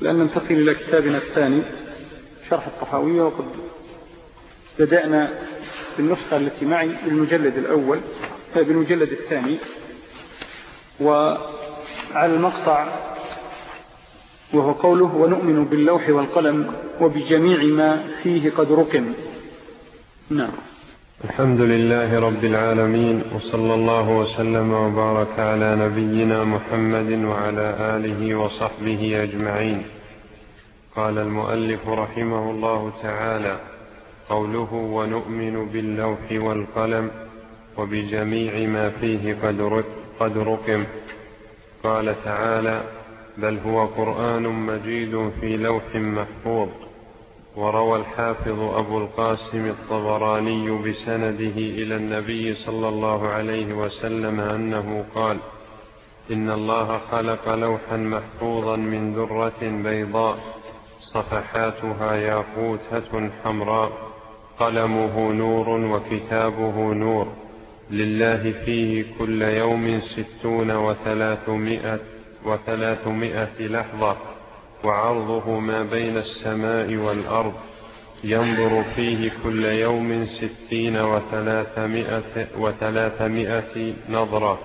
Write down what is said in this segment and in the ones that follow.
لأن ننتقل إلى كتابنا الثاني شرح الطحاوية وقد بدأنا بالنسخة التي معي بالمجلد الأول بالمجلد الثاني. وعلى المقطع وهو قوله ونؤمن باللوح والقلم وبجميع ما فيه قد ركن نعم. الحمد لله رب العالمين وصلى الله وسلم وبارك على نبينا محمد وعلى آله وصحبه أجمعين. قال المؤلف رحمه الله تعالى قوله ونؤمن باللوح والقلم وبجميع ما فيه قد رقم. قال تعالى بل هو قرآن مجيد في لوح محفوظ. وروى الحافظ أبو القاسم الطبراني بسنده إلى النبي صلى الله عليه وسلم أنه قال إن الله خلق لوحا محفوظا من درة بيضاء صفحاتها ياقوتة حمراء قلمه نور وكتابه نور لله فيه كل يوم ستون وثلاثمائة, وثلاثمائة لحظة. وعرضه ما بين السماء والأرض ينظر فيه كل يوم ستين وثلاثمائة, وثلاثمائة نظرة.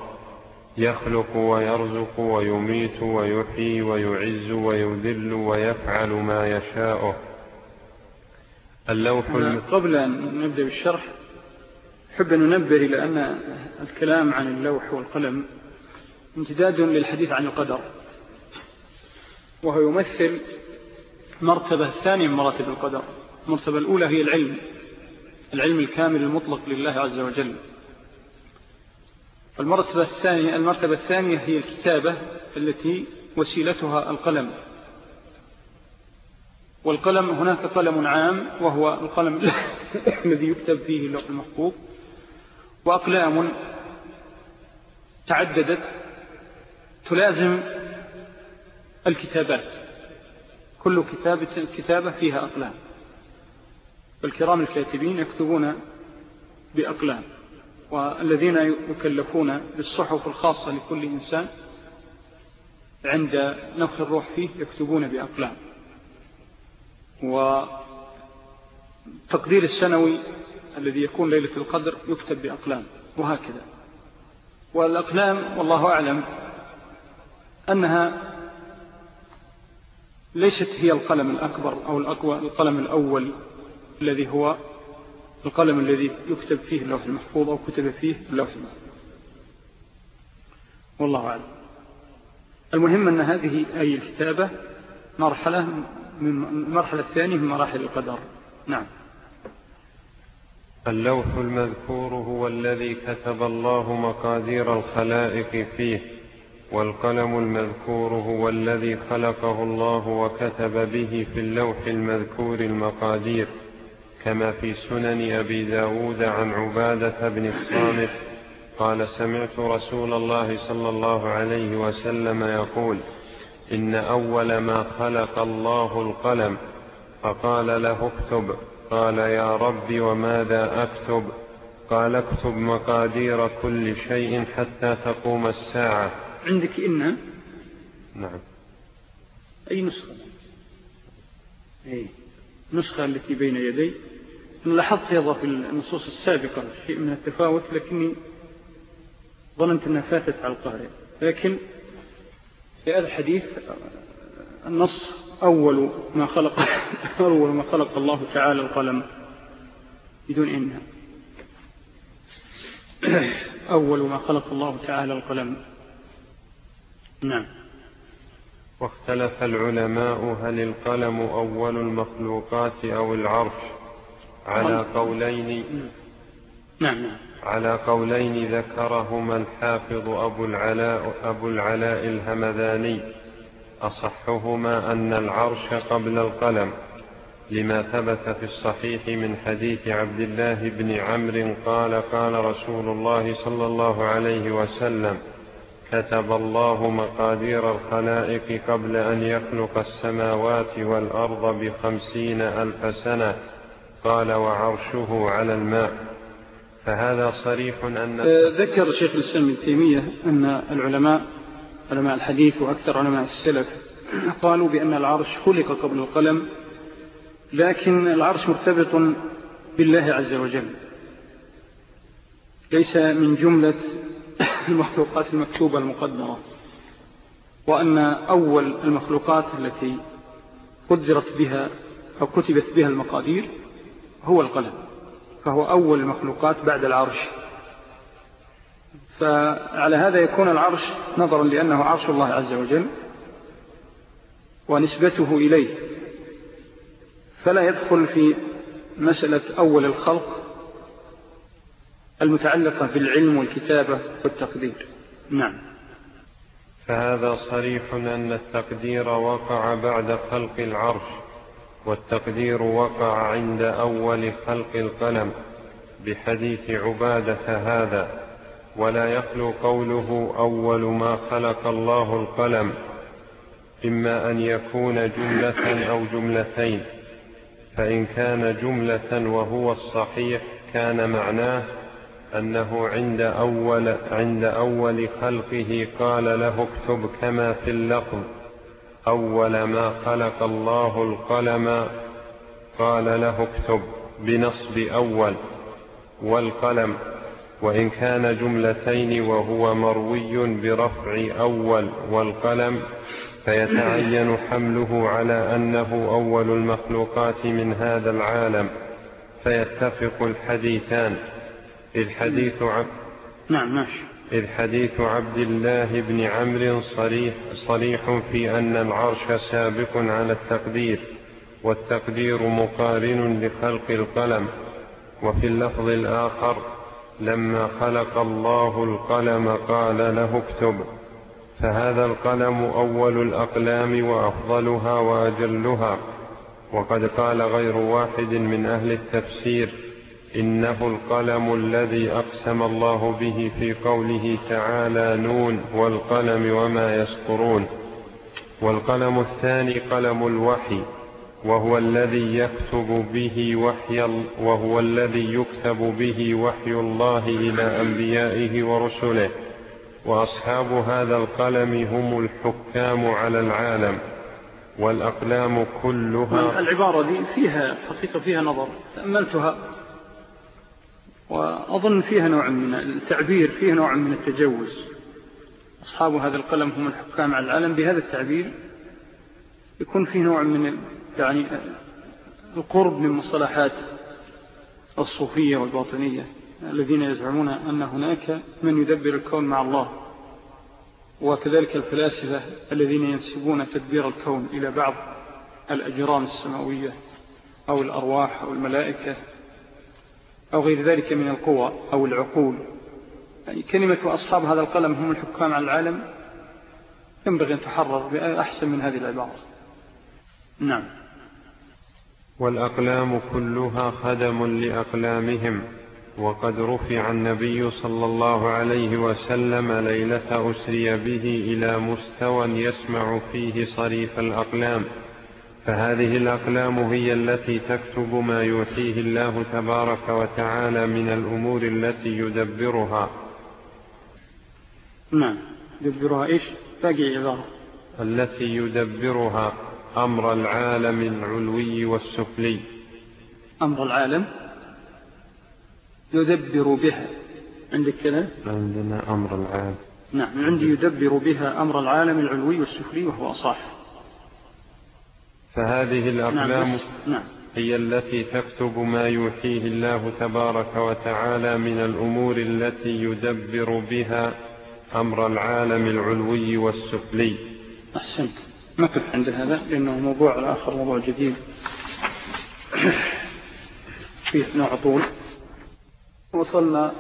يخلق ويرزق ويميت ويحيي ويعز ويذل ويفعل ما يشاء. اللوح قبل أن نبدأ بالشرح حب أن ننبه إلى أن الكلام عن اللوح والقلم امتداد للحديث عن القدر. وهو يمثل مرتبة ثانية من مراتب القدر. المرتبة الأولى هي العلم العلم الكامل المطلق لله عز وجل. المرتبة الثانية, المرتبة الثانية هي الكتابة التي وسيلتها القلم. والقلم هناك قلم عام وهو القلم الذي يكتب فيه اللوح المحفوظ وأقلام تعددت تلازم الكتابات. كل كتابة, كتابة فيها أقلام. والكرام الكاتبين يكتبون بأقلام. والذين يكلفون بالصحف الخاصة لكل إنسان عند نفخ الروح فيه يكتبون بأقلام. وتقدير السنوي الذي يكون ليلة القدر يكتب بأقلام. وهكذا. والأقلام والله أعلم أنها ليست هي القلم الأكبر أو الأقوى القلم الأول الذي هو القلم الذي يكتب فيه اللوح المحفوظ أو كتب فيه اللوح المحفوظ. والله أعلم. المهم أن هذه أي الكتابة مرحلة من المرحلة الثانية من مراحل القدر. نعم. اللوح المذكور هو الذي كتب الله مقادير الخلائق فيه. والقلم المذكور هو الذي خلقه الله وكتب به في اللوح المذكور المقادير كما في سنن أبي داود عن عبادة بن الصامت قال سمعت رسول الله صلى الله عليه وسلم يقول إن أول ما خلق الله القلم. فقال له اكتب. قال يا رب وماذا أكتب؟ قال اكتب مقادير كل شيء حتى تقوم الساعة. عندك إن؟ نعم. أي نسخة؟ أي نسخة التي بين يدي. لاحظت أيضا في النصوص السابقة شيء من التفاوت لكني ظننت أنها فاتت على القارئ. لكن في هذا الحديث النص أول ما خلق أول ما خلق الله تعالى القلم بدون إنها أول ما خلق الله تعالى القلم. نعم. واختلف العلماء هل القلم أول المخلوقات أو العرش؟ على قولين. نعم نعم. على قولين ذكرهما الحافظ أبو العلاء, أبو العلاء الهمذاني. أصحهما أن العرش قبل القلم لما ثبت في الصحيح من حديث عبد الله بن عمرو قال قال رسول الله صلى الله عليه وسلم كتب الله مقادير الخلائق قبل أن يخلق السماوات والأرض بخمسين ألف سنة. قال وعرشه على الماء. فهذا صريح أن آه، ذكر شيخ الإسلام ابن تيمية أن العلماء علماء الحديث وأكثر علماء السلف قالوا بأن العرش خلق قبل القلم لكن العرش مرتبط بالله عز وجل. ليس من جملة المخلوقات المكتوبة المقدرة وأن أول المخلوقات التي قدرت بها أو كتبت بها المقادير هو القلم فهو أول المخلوقات بعد العرش. فعلى هذا يكون العرش نظرا لأنه عرش الله عز وجل ونسبته إليه. فلا يدخل في مسألة أول الخلق المتعلقة بالعلم والكتابة والتقدير. نعم. فهذا صريح أن التقدير وقع بعد خلق العرش والتقدير وقع عند أول خلق القلم بحديث عبادة هذا. ولا يخلو قوله أول ما خلق الله القلم إما أن يكون جملة أو جملتين. فإن كان جملة وهو الصحيح كان معناه أنه عند أول, عند أول خلقه قال له اكتب كما في اللفظ أول ما خلق الله القلم قال له اكتب بنصب أول والقلم وإن كان جملتين وهو مروي برفع أول والقلم فيتعين حمله على أنه أول المخلوقات من هذا العالم فيتفق الحديثان. إذ حديث عبد نعم ماشي. إذ حديث عبد الله بن عمرو صريح, صريح في أن العرش سابق على التقدير والتقدير مقارن لخلق القلم. وفي اللفظ الآخر لما خلق الله القلم قال له اكتب. فهذا القلم أول الأقلام وأفضلها وأجلها. وقد قال غير واحد من أهل التفسير إنه القلم الذي أقسم الله به في قوله تعالى نون والقلم وما يسطرون. والقلم الثاني قلم الوحي وهو الذي يكتب به وحي وهو الذي يكتب به وحي الله إلى أنبيائه ورسله. وأصحاب هذا القلم هم الحكام على العالم والأقلام كلها العبارة دي فيها حقيقة فيها نظر تأملتها. وأظن فيها نوع من التعبير فيها نوع من التجوز. أصحاب هذا القلم هم الحكام على العالم. بهذا التعبير يكون فيه نوع من يعني القرب من مصطلحات الصوفية والباطنية الذين يزعمون أن هناك من يدبر الكون مع الله وكذلك الفلاسفة الذين ينسبون تدبير الكون إلى بعض الأجرام السماوية أو الأرواح أو الملائكة. أو غير ذلك من القوى أو العقول. يعني كلمة أصحاب هذا القلم هم الحكام على العالم. ينبغي أن تحرر بأحسن من هذه العبارة. نعم. والأقلام كلها خدم لأقلامهم وقد رفع النبي صلى الله عليه وسلم ليلة أسري به إلى مستوى يسمع فيه صريف الأقلام. فهذه الأقلام هي التي تكتب ما يوحيه الله تبارك وتعالى من الأمور التي يدبرها. نعم. يدبرها إيش؟ باقي عبارة. التي يدبرها أمر العالم العلوي والسفلي. أمر العالم يدبر بها. عندك كذا؟ عندنا أمر العالم. نعم عندي يدبر بها أمر العالم العلوي والسفلي وهو أصح. فهذه الأقلام نعم. نعم. هي التي تكتب ما يوحيه الله تبارك وتعالى من الأمور التي يدبر بها أمر العالم العلوي والسفلي. أحسنت. نقف عند هذا؟ لأنه موضوع آخر موضوع جديد. فيه نوع طول وصلنا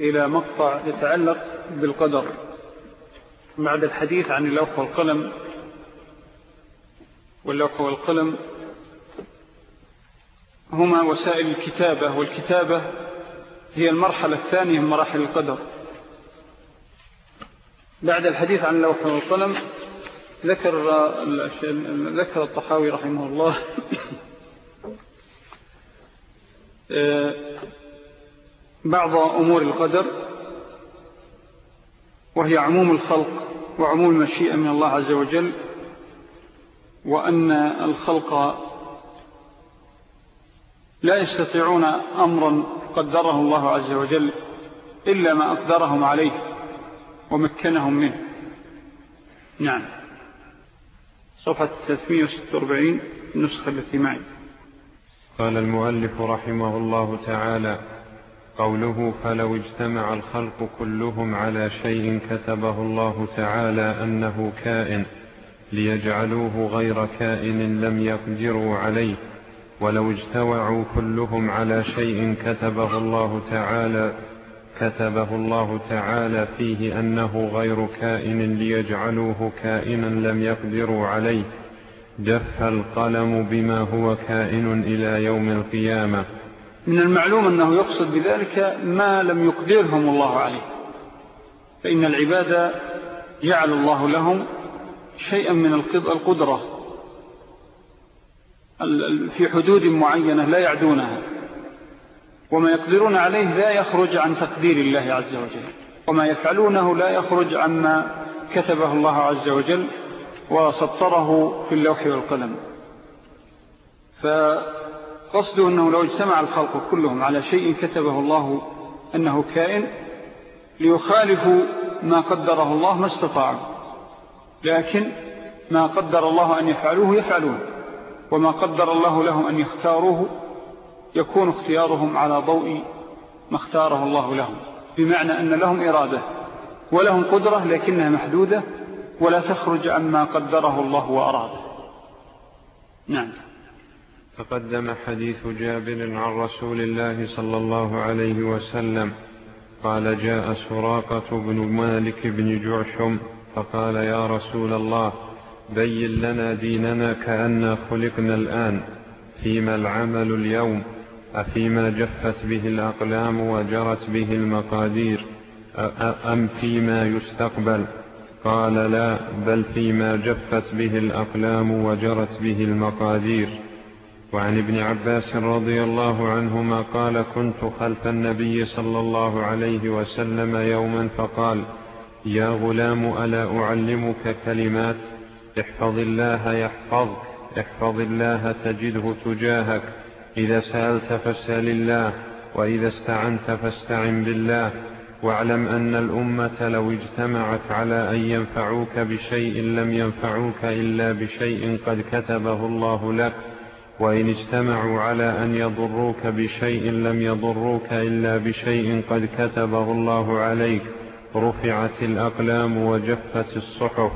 إلى مقطع يتعلق بالقدر. بعد الحديث عن اللوح والقلم واللوح والقلم هما وسائل الكتابة والكتابة هي المرحلة الثانية من مراحل القدر. بعد الحديث عن اللوح والقلم ذكر ذكر الطحاوي رحمه الله بعض أمور القدر وهي عموم الخلق وعموم المشيئة من الله عز وجل. وأن الخلق لا يستطيعون أمرا قدره الله عز وجل إلا ما أقدرهم عليه ومكنهم منه. نعم. صفحة 346 النسخة التي معي. قال المؤلف رحمه الله تعالى قوله فلو اجتمع الخلق كلهم على شيء كتبه الله تعالى أنه كائن. ليجعلوه غير كائن لم يقدروا عليه ولو اجتوعوا كلهم على شيء كتبه الله تعالى كتبه الله تعالى فيه أنه غير كائن ليجعلوه كائنا لم يقدروا عليه. جف القلم بما هو كائن إلى يوم القيامة. من المعلوم أنه يقصد بذلك ما لم يقدرهم الله عليه. فإن العبادة جعل الله لهم شيئا من القدرة في حدود معينة لا يعدونها. وما يقدرون عليه لا يخرج عن تقدير الله عز وجل. وما يفعلونه لا يخرج عما كتبه الله عز وجل وسطره في اللوح والقلم. فقصده أنه لو اجتمع الخلق كلهم على شيء كتبه الله أنه كائن ليخالفوا ما قدره الله ما استطاعوا. لكن ما قدر الله أن يفعلوه يفعلون وما قدر الله لهم أن يختاروه يكون اختيارهم على ضوء ما اختاره الله لهم. بمعنى أن لهم إرادة ولهم قدرة لكنها محدودة ولا تخرج عما قدره الله وأراده. نعم. تقدم حديث جابر عن رسول الله صلى الله عليه وسلم قال جاء سراقة بن مالك بن جعشم فقال يا رسول الله بين لنا ديننا كأننا خلقنا الآن. فيما العمل اليوم؟ أفيما جفت به الأقلام وجرت به المقادير؟ أم فيما يستقبل؟ قال لا بل فيما جفت به الأقلام وجرت به المقادير. وعن ابن عباس رضي الله عنهما قال كنت خلف النبي صلى الله عليه وسلم يوما فقال يا غلام ألا أعلمك كلمات؟ احفظ الله يحفظك احفظ الله تجده تجاهك. إذا سألت فاسأل الله وإذا استعنت فاستعن بالله. واعلم أن الأمة لو اجتمعت على أن ينفعوك بشيء لم ينفعوك إلا بشيء قد كتبه الله لك. وإن اجتمعوا على أن يضروك بشيء لم يضروك إلا بشيء قد كتبه الله عليك. رفعت الأقلام وجفت الصحف.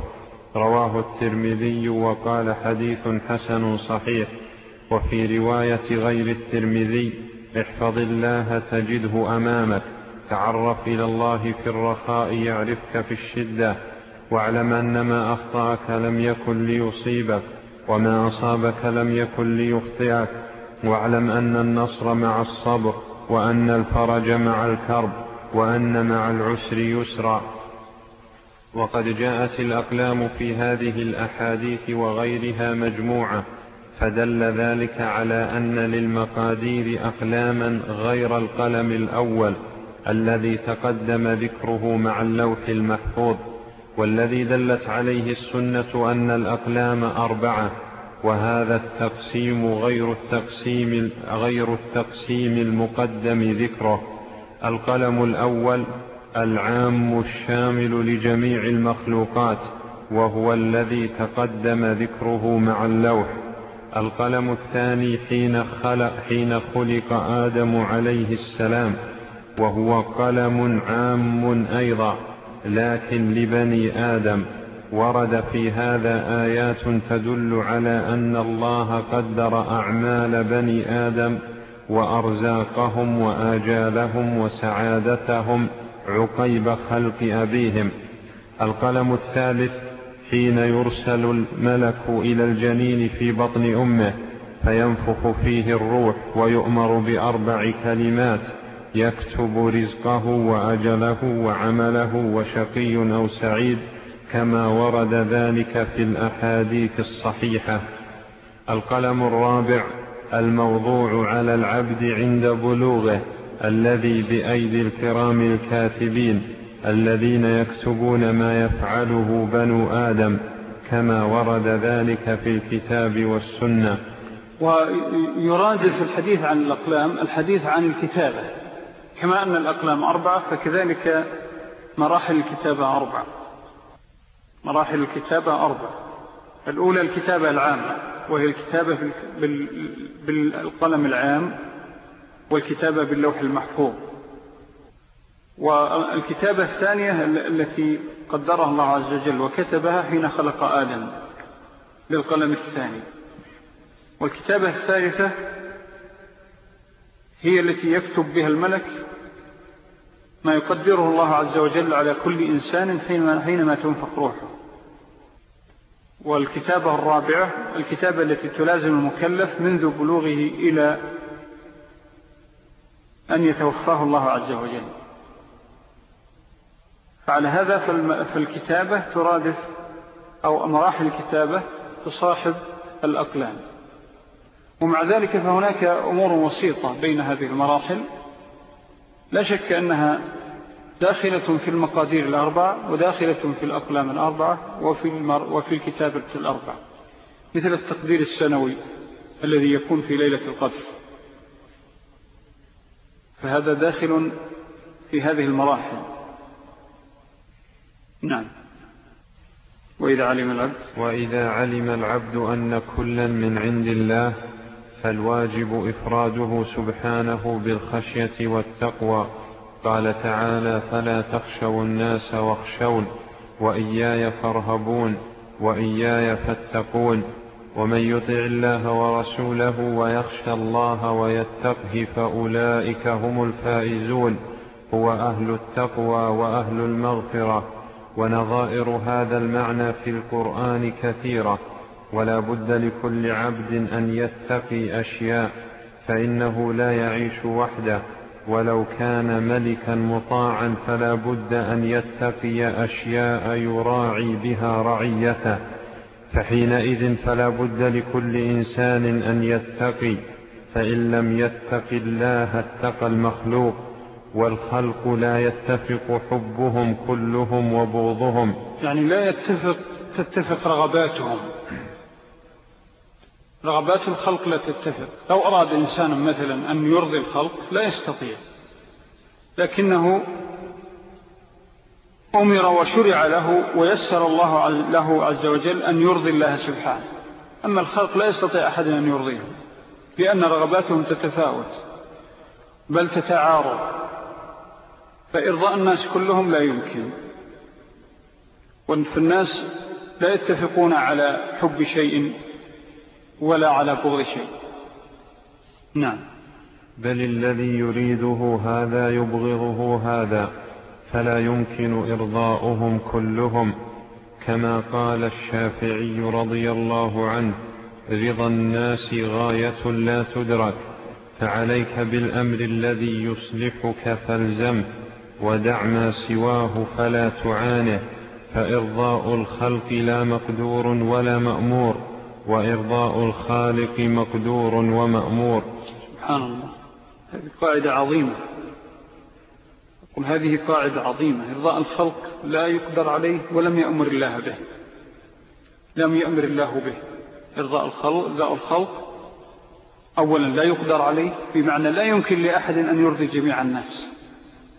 رواه الترمذي وقال حديث حسن صحيح. وفي رواية غير الترمذي احفظ الله تجده أمامك. تعرف إلى الله في الرخاء يعرفك في الشدة. واعلم أن ما أخطأك لم يكن ليصيبك وما أصابك لم يكن ليخطئك. واعلم أن النصر مع الصبر وأن الفرج مع الكرب. وأن مع العسر يسرا. وقد جاءت الأقلام في هذه الأحاديث وغيرها مجموعة فدل ذلك على أن للمقادير أقلاما غير القلم الأول الذي تقدم ذكره مع اللوح المحفوظ والذي دلت عليه السنة أن الأقلام أربعة وهذا التقسيم غير التقسيم, غير التقسيم المقدم ذكره. القلم الأول العام الشامل لجميع المخلوقات وهو الذي تقدم ذكره مع اللوح. القلم الثاني حين خلق, حين خلق آدم عليه السلام وهو قلم عام أيضا لكن لبني آدم. ورد في هذا آيات تدل على أن الله قدر أعمال بني آدم وأرزاقهم وآجالهم وسعادتهم عقيب خلق أبيهم. القلم الثالث حين يرسل الملك إلى الجنين في بطن أمه فينفخ فيه الروح ويؤمر بأربع كلمات يكتب رزقه وأجله وعمله وشقي أو سعيد كما ورد ذلك في الأحاديث الصحيحة. القلم الرابع الموضوع على العبد عند بلوغه الذي بأيدي الكرام الكاتبين الذين يكتبون ما يفعله بنو آدم كما ورد ذلك في الكتاب والسنة. ويرادف الحديث عن الأقلام الحديث عن الكتابة. كما أن الأقلام أربعة فكذلك مراحل الكتابة أربعة. مراحل الكتابة أربعة. الأولى الكتابة العامة. وهي الكتابة بالقلم العام والكتابة باللوح المحفوظ. والكتابة الثانية التي قدرها الله عز وجل وكتبها حين خلق آدم للقلم الثاني. والكتابة الثالثة هي التي يكتب بها الملك ما يقدره الله عز وجل على كل إنسان حينما تنفق روحه. والكتابة الرابعة الكتابة التي تلازم المكلف منذ بلوغه إلى أن يتوفاه الله عز وجل. فعلى هذا فالكتابة ترادف أو مراحل الكتابة تصاحب الأقلام. ومع ذلك فهناك أمور وسيطة بين هذه المراحل. لا شك أنها داخلة في المقادير الأربع وداخلة في الأقلام الأربعة وفي, المر وفي الكتابة الأربع مثل التقدير السنوي الذي يكون في ليلة القدر. فهذا داخل في هذه المراحل. نعم. وإذا علم العبد. وإذا علم العبد أن كلا من عند الله فالواجب إفراده سبحانه بالخشية والتقوى. قال تعالى فلا تخشوا الناس واخشون وإياي فارهبون وإياي فاتقون ومن يطع الله ورسوله ويخشى الله ويتقه فأولئك هم الفائزون هو أهل التقوى وأهل المغفرة ونظائر هذا المعنى في القرآن كثيرة ولا بد لكل عبد أن يتقي أشياء فإنه لا يعيش وحده ولو كان ملكا مطاعا فلا بد أن يتقي أشياء يراعي بها رعيته فحينئذ فلا بد لكل إنسان أن يتقي فإن لم يتق الله اتقى المخلوق والخلق لا يتفق حبهم كلهم وبغضهم. يعني لا يتفق تتفق رغباتهم. رغبات الخلق لا تتفق. لو أراد إنسان مثلا أن يرضي الخلق لا يستطيع. لكنه أمر وشرع له ويسر الله له عز وجل أن يرضي الله سبحانه. أما الخلق لا يستطيع أحد أن يرضيه لأن رغباتهم تتفاوت بل تتعارض. فإرضاء الناس كلهم لا يمكن. الناس لا يتفقون على حب شيء ولا على بغض شيء. نعم. بل الذي يريده هذا يبغضه هذا فلا يمكن إرضاؤهم كلهم. كما قال الشافعي رضي الله عنه رضا الناس غاية لا تدرك فعليك بالأمر الذي يصلحك فالزم ودع ما سواه فلا تعانه فإرضاء الخلق لا مقدور ولا مأمور. وإرضاء الخالق مقدور ومأمور. سبحان الله هذه قاعدة عظيمة. قل هذه قاعدة عظيمة. إرضاء الخلق لا يقدر عليه ولم يأمر الله به. لم يأمر الله به. إرضاء الخلق, إرضاء الخلق أولا لا يقدر عليه بمعنى لا يمكن لأحد أن يرضي جميع الناس.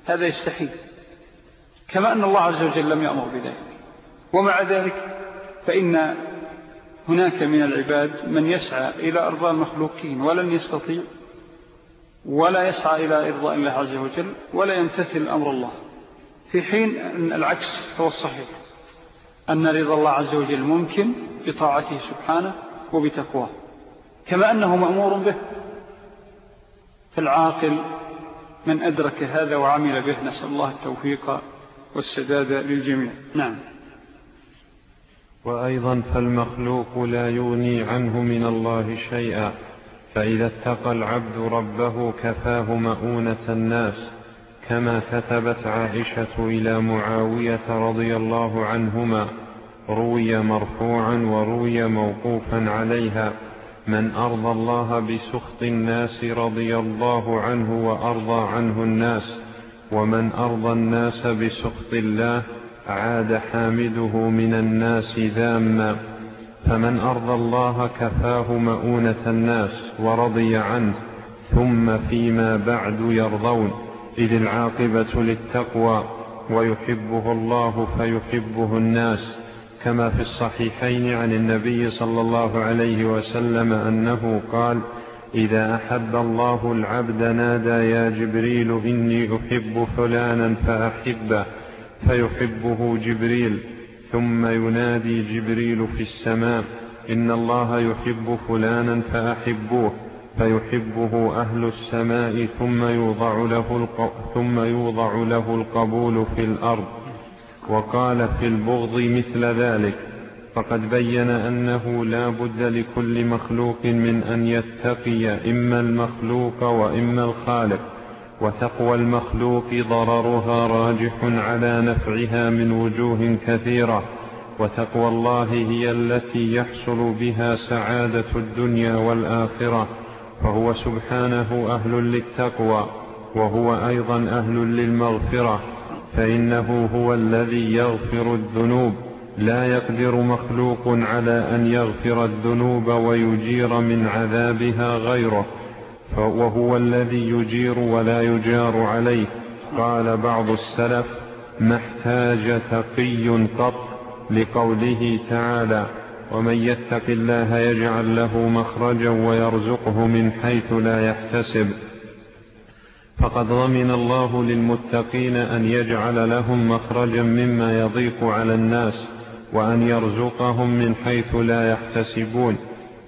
هذا يستحيل. كما أن الله عز وجل لم يأمر بذلك. ومع ذلك فإن هناك من العباد من يسعى إلى أرضاء المخلوقين ولن يستطيع ولا يسعى إلى إرضاء الله عز وجل ولا يمتثل أمر الله. في حين أن العكس هو الصحيح أن رضا الله عز وجل ممكن بطاعته سبحانه وبتقواه كما أنه مأمور به. فالعاقل من أدرك هذا وعمل به نسأل الله التوفيق والسداد للجميع. نعم. وأيضا فالمخلوق لا يغني عنه من الله شيئا فإذا اتقى العبد ربه كفاه مؤونة الناس كما كتبت عائشة إلى معاوية رضي الله عنهما روي مرفوعا وروي موقوفا عليها من أرضى الله بسخط الناس رضي الله عنه وأرضى عنه الناس ومن أرضى الناس بسخط الله عاد حامده من الناس ذاما فمن أرضى الله كفاه مؤونة الناس ورضي عنه ثم فيما بعد يرضون. إذ العاقبة للتقوى ويحبه الله فيحبه الناس. كما في الصحيحين عن النبي صلى الله عليه وسلم أنه قال إذا أحب الله العبد نادى يا جبريل إني أحب فلانا فأحبه. فيحبه جبريل ثم ينادي جبريل في السماء إن الله يحب فلانا فأحبوه فيحبه أهل السماء ثم يوضع له, ثم يوضع له القبول في الأرض. وقال في البغض مثل ذلك فقد بين أنه لا بد لكل مخلوق من أن يتقي إما المخلوق وإما الخالق. وتقوى المخلوق ضررها راجح على نفعها من وجوه كثيرة وتقوى الله هي التي يحصل بها سعادة الدنيا والآخرة فهو سبحانه أهل للتقوى وهو أيضا أهل للمغفرة فإنه هو الذي يغفر الذنوب. لا يقدر مخلوق على أن يغفر الذنوب ويجير من عذابها غيره. وهو الذي يجير ولا يجار عليه. قال بعض السلف ما احتاج تقي قط لقوله تعالى ومن يتق الله يجعل له مخرجا ويرزقه من حيث لا يحتسب. فقد ضمن الله للمتقين أن يجعل لهم مخرجا مما يضيق على الناس وأن يرزقهم من حيث لا يحتسبون.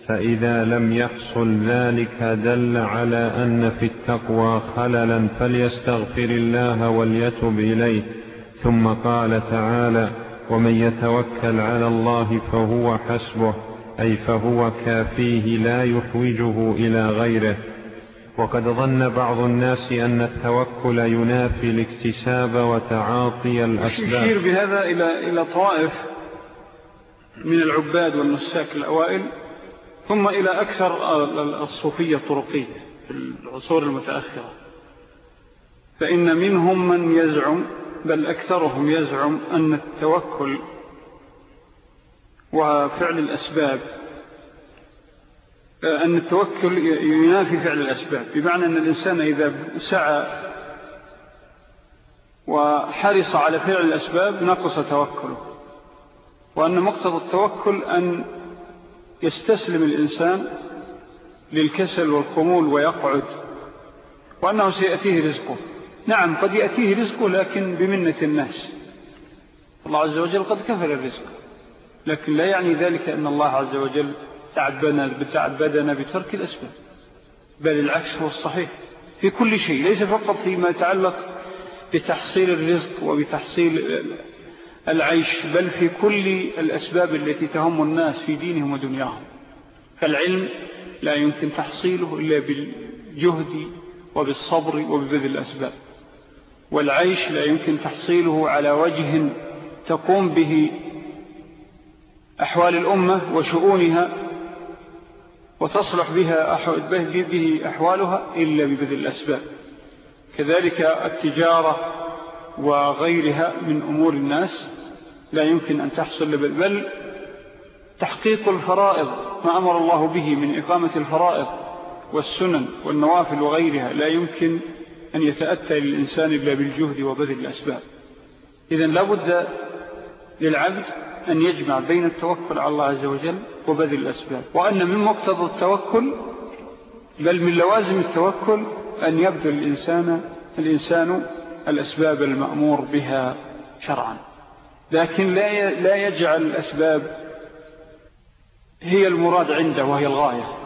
فإذا لم يحصل ذلك دل على أن في التقوى خللا فليستغفر الله وليتب إليه. ثم قال تعالى ومن يتوكل على الله فهو حسبه أي فهو كافيه لا يحوجه إلى غيره. وقد ظن بعض الناس أن التوكل ينافي الاكتساب وتعاطي الأسباب. يشير بهذا إلى, إلى طوائف من العباد والنساك الأوائل ثم إلى أكثر الصوفية الطرقية في العصور المتأخرة. فإن منهم من يزعم بل أكثرهم يزعم أن التوكل وفعل الأسباب أن التوكل ينافي فعل الأسباب. بمعنى أن الإنسان إذا سعى وحرص على فعل الأسباب نقص توكله. وأن مقتضى التوكل أن يستسلم الإنسان للكسل والخمول ويقعد وأنه سيأتيه رزقه. نعم قد يأتيه رزقه لكن بمنة الناس. الله عز وجل قد كفر الرزق لكن لا يعني ذلك أن الله عز وجل تعبدنا, تعبدنا بترك الأسباب بل العكس هو الصحيح في كل شيء ليس فقط فيما يتعلق بتحصيل الرزق وبتحصيل العيش بل في كل الأسباب التي تهم الناس في دينهم ودنياهم. فالعلم لا يمكن تحصيله إلا بالجهد وبالصبر وببذل الأسباب. والعيش لا يمكن تحصيله على وجه تقوم به أحوال الأمة وشؤونها وتصلح بها به أحوالها إلا ببذل الأسباب. كذلك التجارة وغيرها من أمور الناس لا يمكن أن تحصل بل تحقيق الفرائض ما أمر الله به من إقامة الفرائض والسنن والنوافل وغيرها لا يمكن أن يتأتى للإنسان إلا بالجهد وبذل الأسباب. إذن لابد للعبد أن يجمع بين التوكل على الله عز وجل وبذل الأسباب. وأن من مقتضى التوكل بل من لوازم التوكل أن يبذل الإنسان, الإنسان الأسباب المأمور بها شرعا. لكن لا يجعل الأسباب هي المراد عنده وهي الغاية.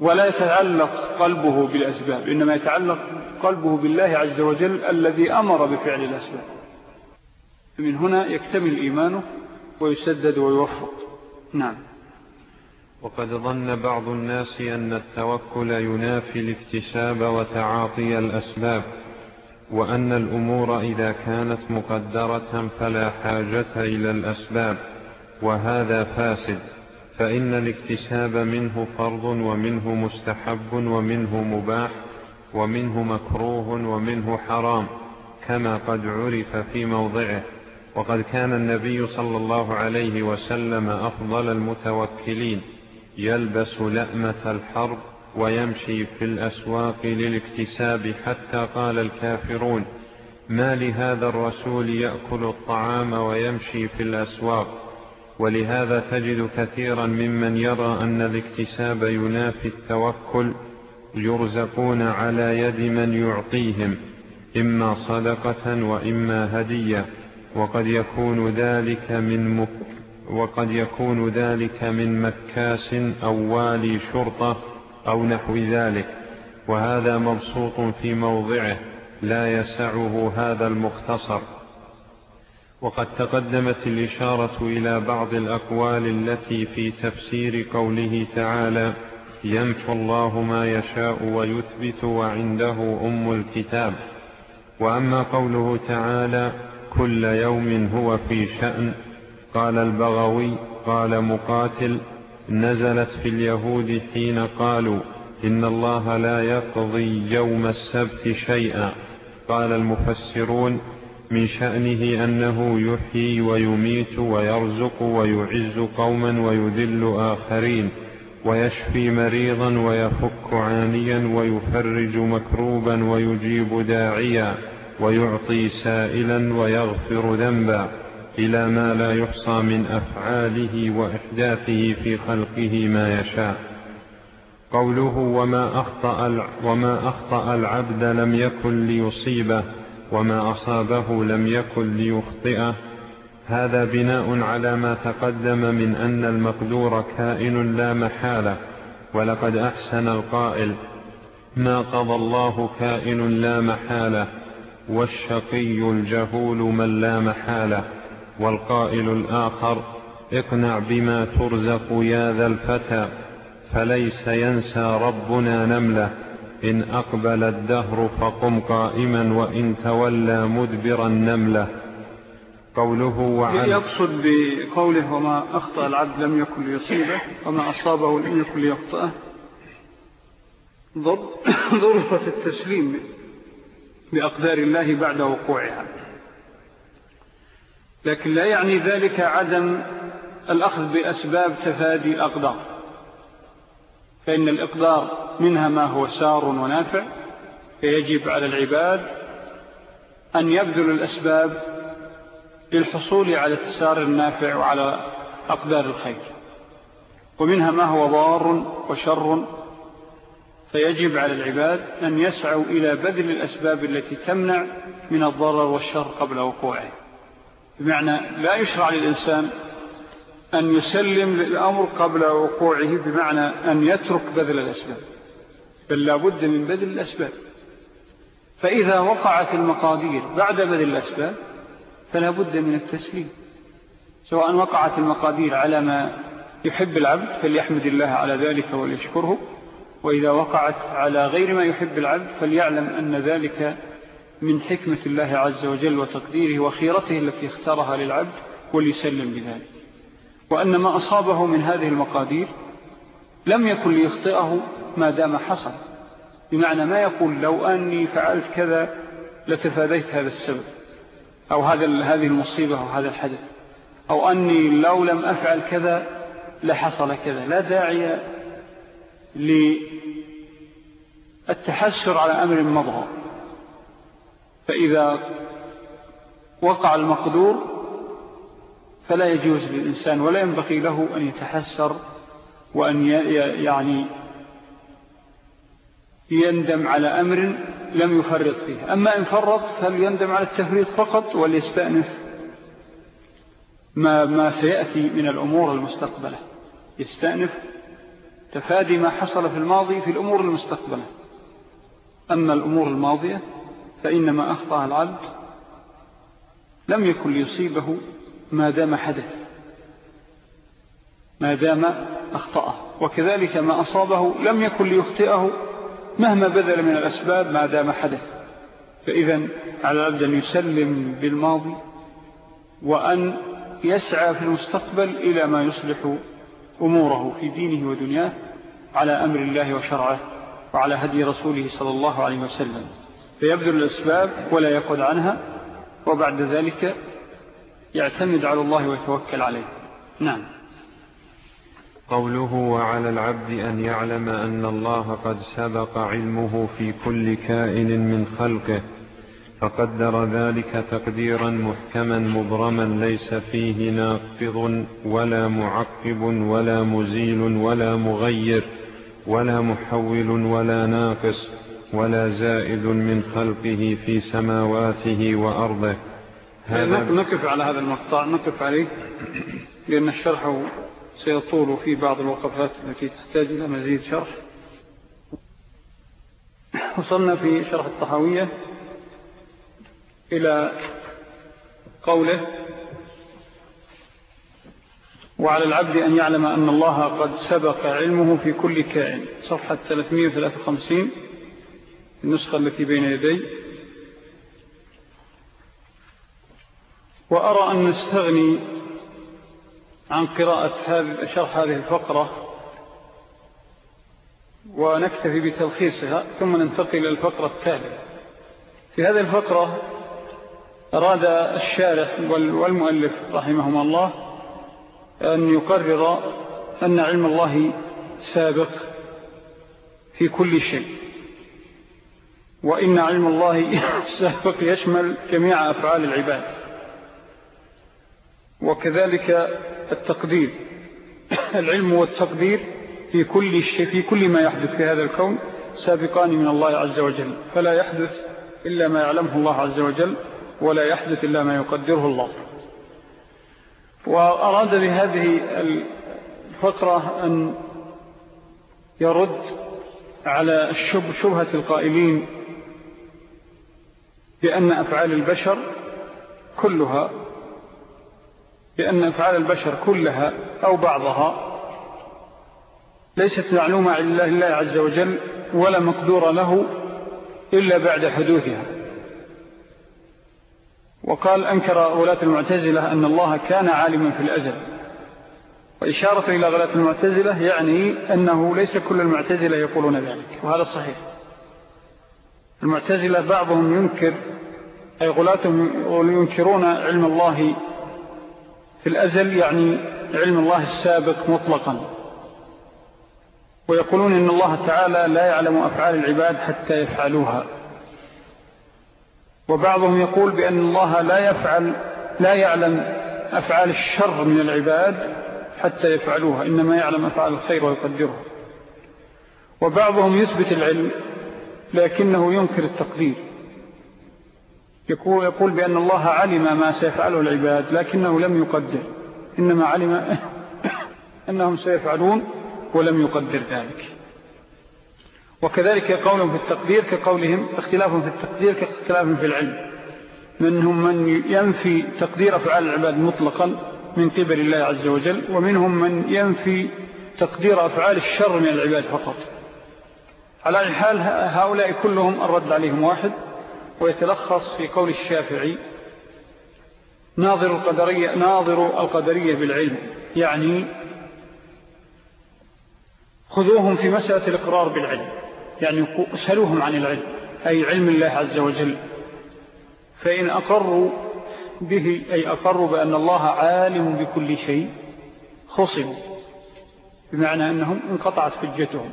ولا يتعلق قلبه بالأسباب إنما يتعلق قلبه بالله عز وجل الذي أمر بفعل الأسباب. من هنا يكتمل إيمانه ويسدد ويوفق. نعم. وقد ظن بعض الناس أن التوكل ينافي الاكتساب وتعاطي الأسباب. وأن الأمور إذا كانت مقدرة فلا حاجة إلى الأسباب وهذا فاسد فإن الاكتساب منه فرض ومنه مستحب ومنه مباح ومنه مكروه ومنه حرام كما قد عرف في موضعه. وقد كان النبي صلى الله عليه وسلم أفضل المتوكلين يلبس لأمة الحرب ويمشي في الأسواق للاكتساب حتى قال الكافرون ما لهذا الرسول يأكل الطعام ويمشي في الأسواق؟ ولهذا تجد كثيرا ممن يرى أن الاكتساب ينافي التوكل يرزقون على يد من يعطيهم إما صدقة وإما هدية وقد يكون ذلك من مك وقد يكون ذلك من مكاس أو والي شرطة أو نحو ذلك وهذا مبسوط في موضعه لا يسعه هذا المختصر. وقد تقدمت الإشارة إلى بعض الأقوال التي في تفسير قوله تعالى يمحو الله ما يشاء ويثبت وعنده أم الكتاب. وأما قوله تعالى كل يوم هو في شأن قال البغوي قال مقاتل نزلت في اليهود حين قالوا إن الله لا يقضي يوم السبت شيئا. قال المفسرون من شأنه أنه يحيي ويميت ويرزق ويعز قوما ويذل آخرين ويشفي مريضا ويفك عانيا ويفرج مكروبا ويجيب داعيا ويعطي سائلا ويغفر ذنبا. إلى ما لا يحصى من أفعاله وإحداثه في خلقه ما يشاء. قوله وما أخطأ, وما أخطأ العبد لم يكن ليصيبه وما أصابه لم يكن ليخطئه. هذا بناء على ما تقدم من أن المقدور كائن لا محالة ولقد أحسن القائل ما قضى الله كائن لا محالة والشقي الجهول من لا محالة. والقائل الآخر اقنع بما ترزق يا ذا الفتى فليس ينسى ربنا نمله. إن أقبل الدهر فقم قائما وإن تولى مدبرا نمله. قوله وعن يقصد بقوله وما أخطأ العبد لم يكن ليصيبه وما أصابه لم يكن ليخطئه. ضرورة التسليم بأقدار الله بعد وقوعها. لكن لا يعني ذلك عدم الأخذ بأسباب تفادي الأقدار. فإن الإقدار منها ما هو سار ونافع فيجب على العباد أن يبذل الأسباب للحصول على التسار النافع وعلى أقدار الخير. ومنها ما هو ضار وشر فيجب على العباد أن يسعوا إلى بذل الأسباب التي تمنع من الضرر والشر قبل وقوعه. بمعنى لا يشرع للإنسان أن يسلم للأمر قبل وقوعه بمعنى أن يترك بذل الأسباب بل لا بد من بذل الأسباب. فإذا وقعت المقادير بعد بذل الأسباب فلا بد من التسليم سواء وقعت المقادير على ما يحب العبد فليحمد الله على ذلك وليشكره وإذا وقعت على غير ما يحب العبد فليعلم أن ذلك من حكمة الله عز وجل وتقديره وخيرته التي اختارها للعبد وليسلم بذلك. وأن ما أصابه من هذه المقادير لم يكن ليخطئه ما دام حصل. بمعنى ما يقول لو أني فعلت كذا لتفاديت هذا السبب أو هذا هذه المصيبة أو هذا الحدث. أو أني لو لم أفعل كذا لحصل كذا. لا داعي للتحسر على أمر مضغى فإذا وقع المقدور فلا يجوز للإنسان ولا ينبغي له أن يتحسر وأن يعني يندم على أمر لم يفرط فيه. أما إن فرط فليندم على التفريط فقط وليستأنف ما, ما سيأتي من الأمور المستقبلة. يستأنف تفادي ما حصل في الماضي في الأمور المستقبلة. أما الأمور الماضية فإنما أخطأ العبد لم يكن ليصيبه ما دام حدث ما دام أخطأه. وكذلك ما أصابه لم يكن ليخطئه مهما بذل من الأسباب ما دام حدث. فإذا على العبد أن يسلم بالماضي وأن يسعى في المستقبل إلى ما يصلح أموره في دينه ودنياه على أمر الله وشرعه وعلى هدي رسوله صلى الله عليه وسلم. فيبذل الأسباب ولا يقعد عنها وبعد ذلك يعتمد على الله ويتوكل عليه. نعم. قوله وعلى العبد أن يعلم أن الله قد سبق علمه في كل كائن من خلقه فقدر ذلك تقديرا محكما مبرما ليس فيه ناقض ولا معقب ولا مزيل ولا مغير ولا محول ولا ناقص. ولا زائد من خلقه في سماواته وأرضه. هذا نقف على هذا المقطع نقف عليه لأن الشرح سيطول في بعض الوقفات التي تحتاج إلى مزيد شرح. وصلنا في شرح الطحاوية إلى قوله وعلى العبد أن يعلم أن الله قد سبق علمه في كل كائن. صفحة 353 النسخة التي بين يدي. وأرى أن نستغني عن قراءة شرح هذه الفقرة ونكتفي بتلخيصها ثم ننتقل إلى الفقرة التالية. في هذه الفقرة أراد الشارح والمؤلف رحمهما الله أن يقرر أن علم الله سابق في كل شيء. وإن علم الله سابق يشمل جميع أفعال العباد. وكذلك التقدير. العلم والتقدير في كل شيء في كل ما يحدث في هذا الكون سابقان من الله عز وجل. فلا يحدث إلا ما يعلمه الله عز وجل ولا يحدث إلا ما يقدره الله. وأراد بهذه الفقرة أن يرد على شبهة القائلين بأن أفعال البشر كلها بأن أفعال البشر كلها أو بعضها ليست معلومة عن الله عز وجل ولا مقدور له إلا بعد حدوثها. وقال أنكر ولاة المعتزلة أن الله كان عالما في الأزل. وإشارة إلى غلاة المعتزلة يعني أنه ليس كل المعتزلة يقولون ذلك وهذا صحيح. المعتزلة بعضهم ينكر أي غلاتهم ينكرون علم الله في الأزل يعني علم الله السابق مطلقا. ويقولون إن الله تعالى لا يعلم أفعال العباد حتى يفعلوها. وبعضهم يقول بأن الله لا يفعل لا يعلم أفعال الشر من العباد حتى يفعلوها إنما يعلم أفعال الخير ويقدرها. وبعضهم يثبت العلم لكنه ينكر التقدير. يقول, يقول بأن الله علم ما سيفعله العباد لكنه لم يقدر. إنما علم أنهم سيفعلون ولم يقدر ذلك. وكذلك قولهم في التقدير كقولهم اختلافهم في التقدير كاختلافهم في العلم. منهم من ينفي تقدير أفعال العباد مطلقا من قبل الله عز وجل ومنهم من ينفي تقدير أفعال الشر من العباد فقط. على الحال هؤلاء كلهم الرد عليهم واحد ويتلخص في قول الشافعي ناظر القدرية, ناظر القدرية بالعلم. يعني خذوهم في مسألة الإقرار بالعلم. يعني اسألوهم عن العلم أي علم الله عز وجل. فإن أقروا به أي أقروا بأن الله عالم بكل شيء خصموا. بمعنى أنهم انقطعت حجتهم.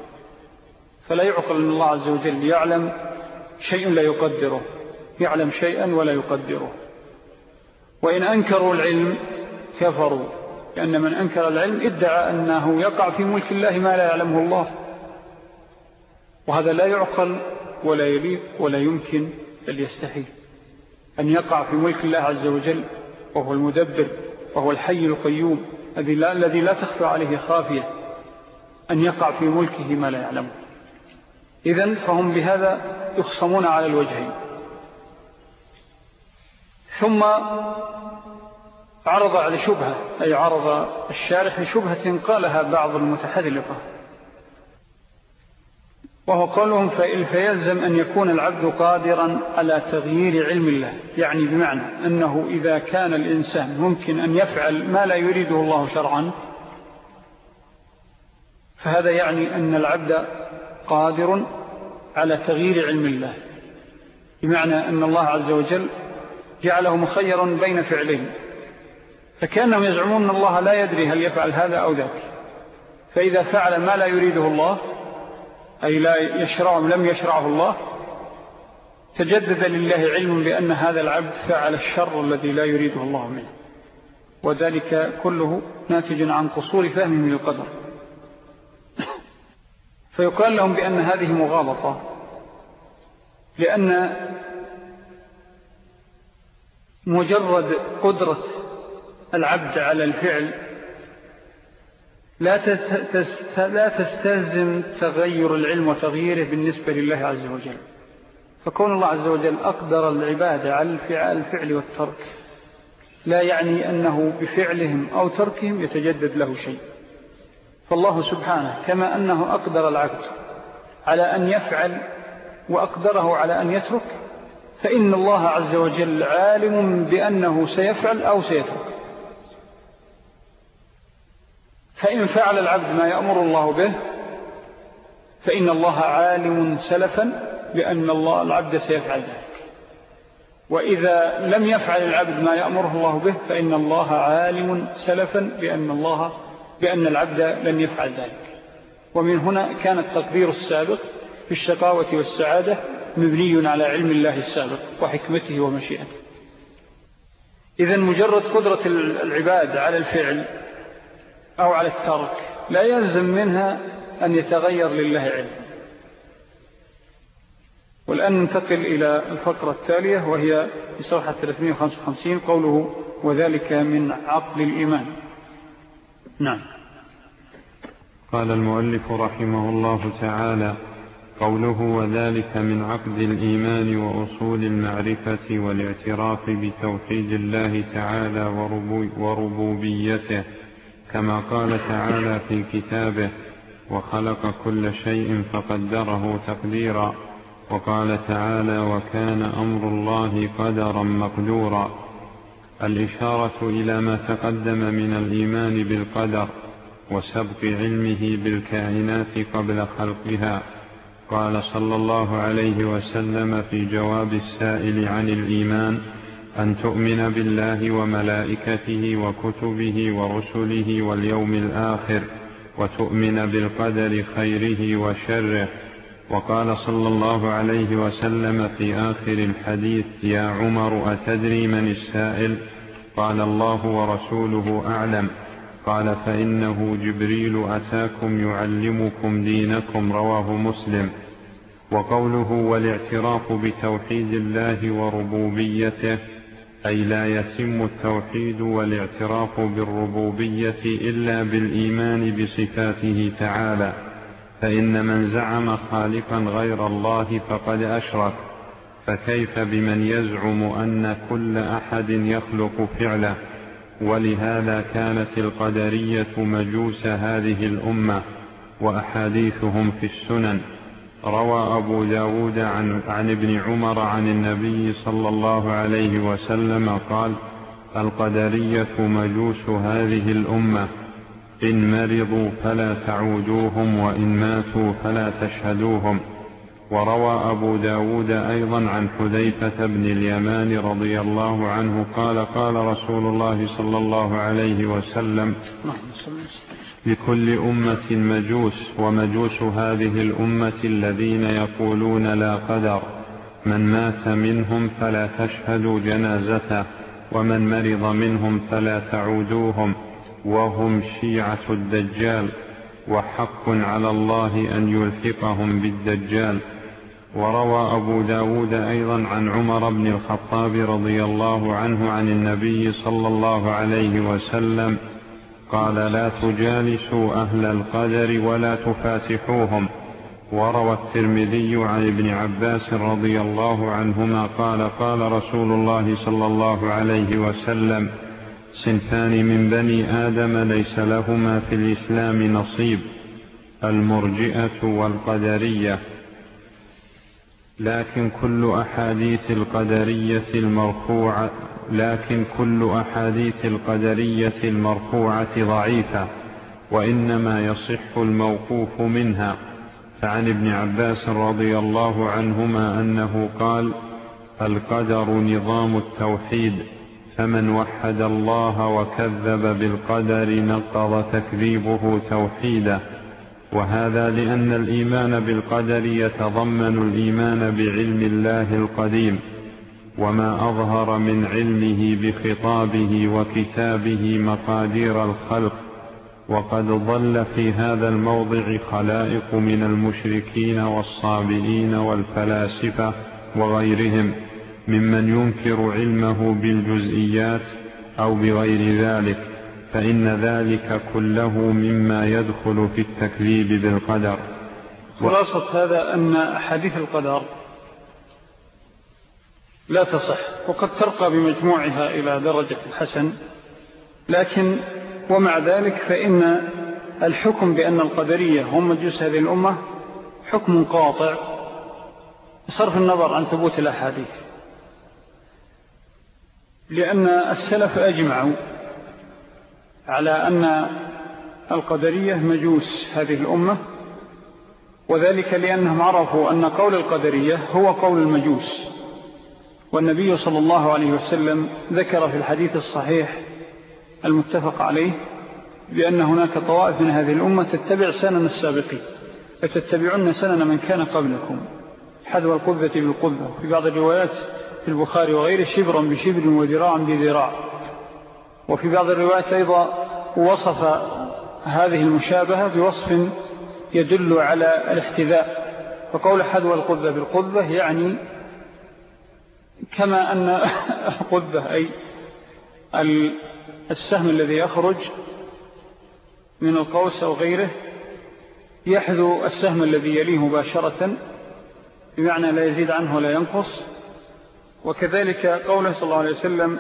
فلا يعقل أن الله عز وجل يعلم شيء لا يقدره يعلم شيئا ولا يقدره. وإن أنكروا العلم كفروا لأن من أنكر العلم ادعى أنه يقع في ملك الله ما لا يعلمه الله. وهذا لا يعقل ولا يليق ولا يمكن بل يستحيل أن يقع في ملك الله عز وجل وهو المدبر وهو الحي القيوم الذي لا تخفى عليه خافية أن يقع في ملكه ما لا يعلمه. إذن فهم بهذا يخصمون على الوجهين. ثم عرض على شبهة أي عرض الشارح لشبهة قالها بعض المتحذلقة وهو قولهم فيلزم أن يكون العبد قادرا على تغيير علم الله يعني بمعنى أنه إذا كان الإنسان ممكن أن يفعل ما لا يريده الله شرعا فهذا يعني أن العبد قادر على تغيير علم الله بمعنى أن الله عز وجل جعله مخيرا بين فعلين فكأنهم يزعمون أن الله لا يدري هل يفعل هذا أو ذاك فإذا فعل ما لا يريده الله أي لا يشرع لم يشرعه الله تجدد لله علم بأن هذا العبد فعل الشر الذي لا يريده الله منه وذلك كله ناتج عن قصور فهمهم للقدر. فيقال لهم بأن هذه مغالطة لأن مجرد قدرة العبد على الفعل لا تستلزم تغير العلم وتغييره بالنسبة لله عز وجل. فكون الله عز وجل أقدر العبادة على الفعل والترك لا يعني أنه بفعلهم أو تركهم يتجدد له شيء. فالله سبحانه كما أنه أقدر العبد على أن يفعل وأقدره على أن يترك فإن الله عز وجل عالم بأنه سيفعل أو سيترك. فإن فعل العبد ما يأمر الله به فإن الله عالم سلفا بأن الله العبد سيفعل ذلك. وإذا لم يفعل العبد ما يأمره الله به فإن الله عالم سلفا بأن, الله بأن العبد لن يفعل ذلك. ومن هنا كان التقدير السابق في الشقاوة والسعادة مبني على علم الله السابق وحكمته ومشيئته. إذا مجرد قدرة العباد على الفعل أو على الترك لا يلزم منها أن يتغير لله علم. والآن ننتقل إلى الفقرة التالية وهي في صفحة 355 قوله وذلك من عقل الإيمان. نعم. قال المؤلف رحمه الله تعالى قوله وذلك من عقد الإيمان وأصول المعرفة والاعتراف بتوحيد الله تعالى وربوبيته كما قال تعالى في كتابه وخلق كل شيء فقدره تقديرا. وقال تعالى وكان أمر الله قدرا مقدورا. الإشارة إلى ما تقدم من الإيمان بالقدر وسبق علمه بالكائنات قبل خلقها. قال صلى الله عليه وسلم في جواب السائل عن الإيمان أن تؤمن بالله وملائكته وكتبه ورسله واليوم الآخر وتؤمن بالقدر خيره وشره. وقال صلى الله عليه وسلم في آخر الحديث يا عمر أتدري من السائل؟ قال الله ورسوله أعلم. قال فإنه جبريل أتاكم يعلمكم دينكم رواه مسلم. وقوله والاعتراف بتوحيد الله وربوبيته أي لا يتم التوحيد والاعتراف بالربوبية إلا بالإيمان بصفاته تعالى. فإن من زعم خالقا غير الله فقد أشرك فكيف بمن يزعم أن كل أحد يخلق فعله؟ ولهذا كانت القدرية مجوس هذه الأمة وأحاديثهم في السنن. روى أبو داود عن, عن ابن عمر عن النبي صلى الله عليه وسلم قال القدرية مجوس هذه الأمة إن مرضوا فلا تعودوهم وإن ماتوا فلا تشهدوهم. وروى أبو داود أيضا عن حذيفة بن اليمان رضي الله عنه قال قال رسول الله صلى الله عليه وسلم لكل أمة مجوس ومجوس هذه الأمة الذين يقولون لا قدر. من مات منهم فلا تشهدوا جنازته ومن مرض منهم فلا تعودوهم. وهم شيعة الدجال وحق على الله أن يلحقهم بالدجال. وروى أبو داود أيضا عن عمر بن الخطاب رضي الله عنه عن النبي صلى الله عليه وسلم قال لا تجالسوا أهل القدر ولا تفاتحوهم. وروى الترمذي عن ابن عباس رضي الله عنهما قال قال رسول الله صلى الله عليه وسلم صنفان من بني آدم ليس لهما في الإسلام نصيب المرجئة والقدرية. لكن كل أحاديث القدرية المرفوعة لكن كل أحاديث القدرية المرفوعة ضعيفة وإنما يصح الموقوف منها. فعن ابن عباس رضي الله عنهما أنه قال القدر نظام التوحيد. فمن وحد الله وكذب بالقدر نقض تكذيبه توحيده. وهذا لأن الإيمان بالقدر يتضمن الإيمان بعلم الله القديم وما أظهر من علمه بخطابه وكتابه مقادير الخلق. وقد ضل في هذا الموضع خلائق من المشركين والصابئين والفلاسفة وغيرهم. ممن ينكر علمه بالجزئيات أو بغير ذلك فإن ذلك كله مما يدخل في التكذيب بالقدر. خلاصة هذا أن حديث القدر لا تصح وقد ترقى بمجموعها إلى درجة الحسن لكن ومع ذلك فإن الحكم بأن القدرية هم مجوس هذه الأمة حكم قاطع بصرف النظر عن ثبوت الأحاديث. لأن السلف أجمعوا على أن القدرية مجوس هذه الأمة وذلك لأنهم عرفوا أن قول القدرية هو قول المجوس. والنبي صلى الله عليه وسلم ذكر في الحديث الصحيح المتفق عليه بأن هناك طوائف من هذه الأمة تتبع سنن السابقين فتتبعون سنن من كان قبلكم. حذو القذة بالقذة. في بعض الروايات في البخاري وغير شبرا بشبر وذراعا بذراع وفي بعض الروايات أيضا وصف هذه المشابهة بوصف يدل على الاحتذاء. فقول حذو القذة بالقذة يعني كما أن القذة أي السهم الذي يخرج من القوس أو غيره يحذو السهم الذي يليه مباشرة بمعنى لا يزيد عنه ولا ينقص. وكذلك قوله صلى الله عليه وسلم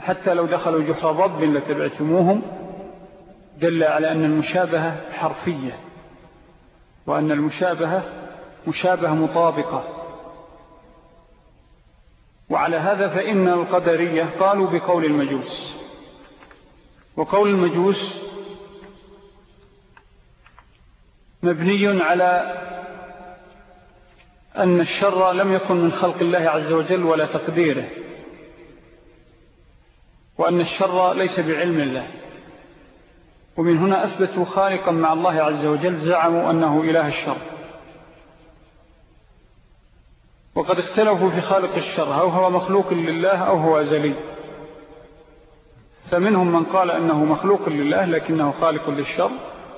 حتى لو دخلوا جحر ضب لتبعتموهم دل على أن المشابهة حرفية وأن المشابهة مشابهة مطابقة. وعلى هذا فإن القدرية قالوا بقول المجوس. وقول المجوس مبني على أن الشر لم يكن من خلق الله عز وجل ولا تقديره وأن الشر ليس بعلم الله. ومن هنا أثبتوا خالقا مع الله عز وجل زعموا أنه إله الشر. وقد اختلفوا في خالق الشر أو هو مخلوق لله أو هو أزلي فمنهم من قال أنه مخلوق لله لكنه خالق للشر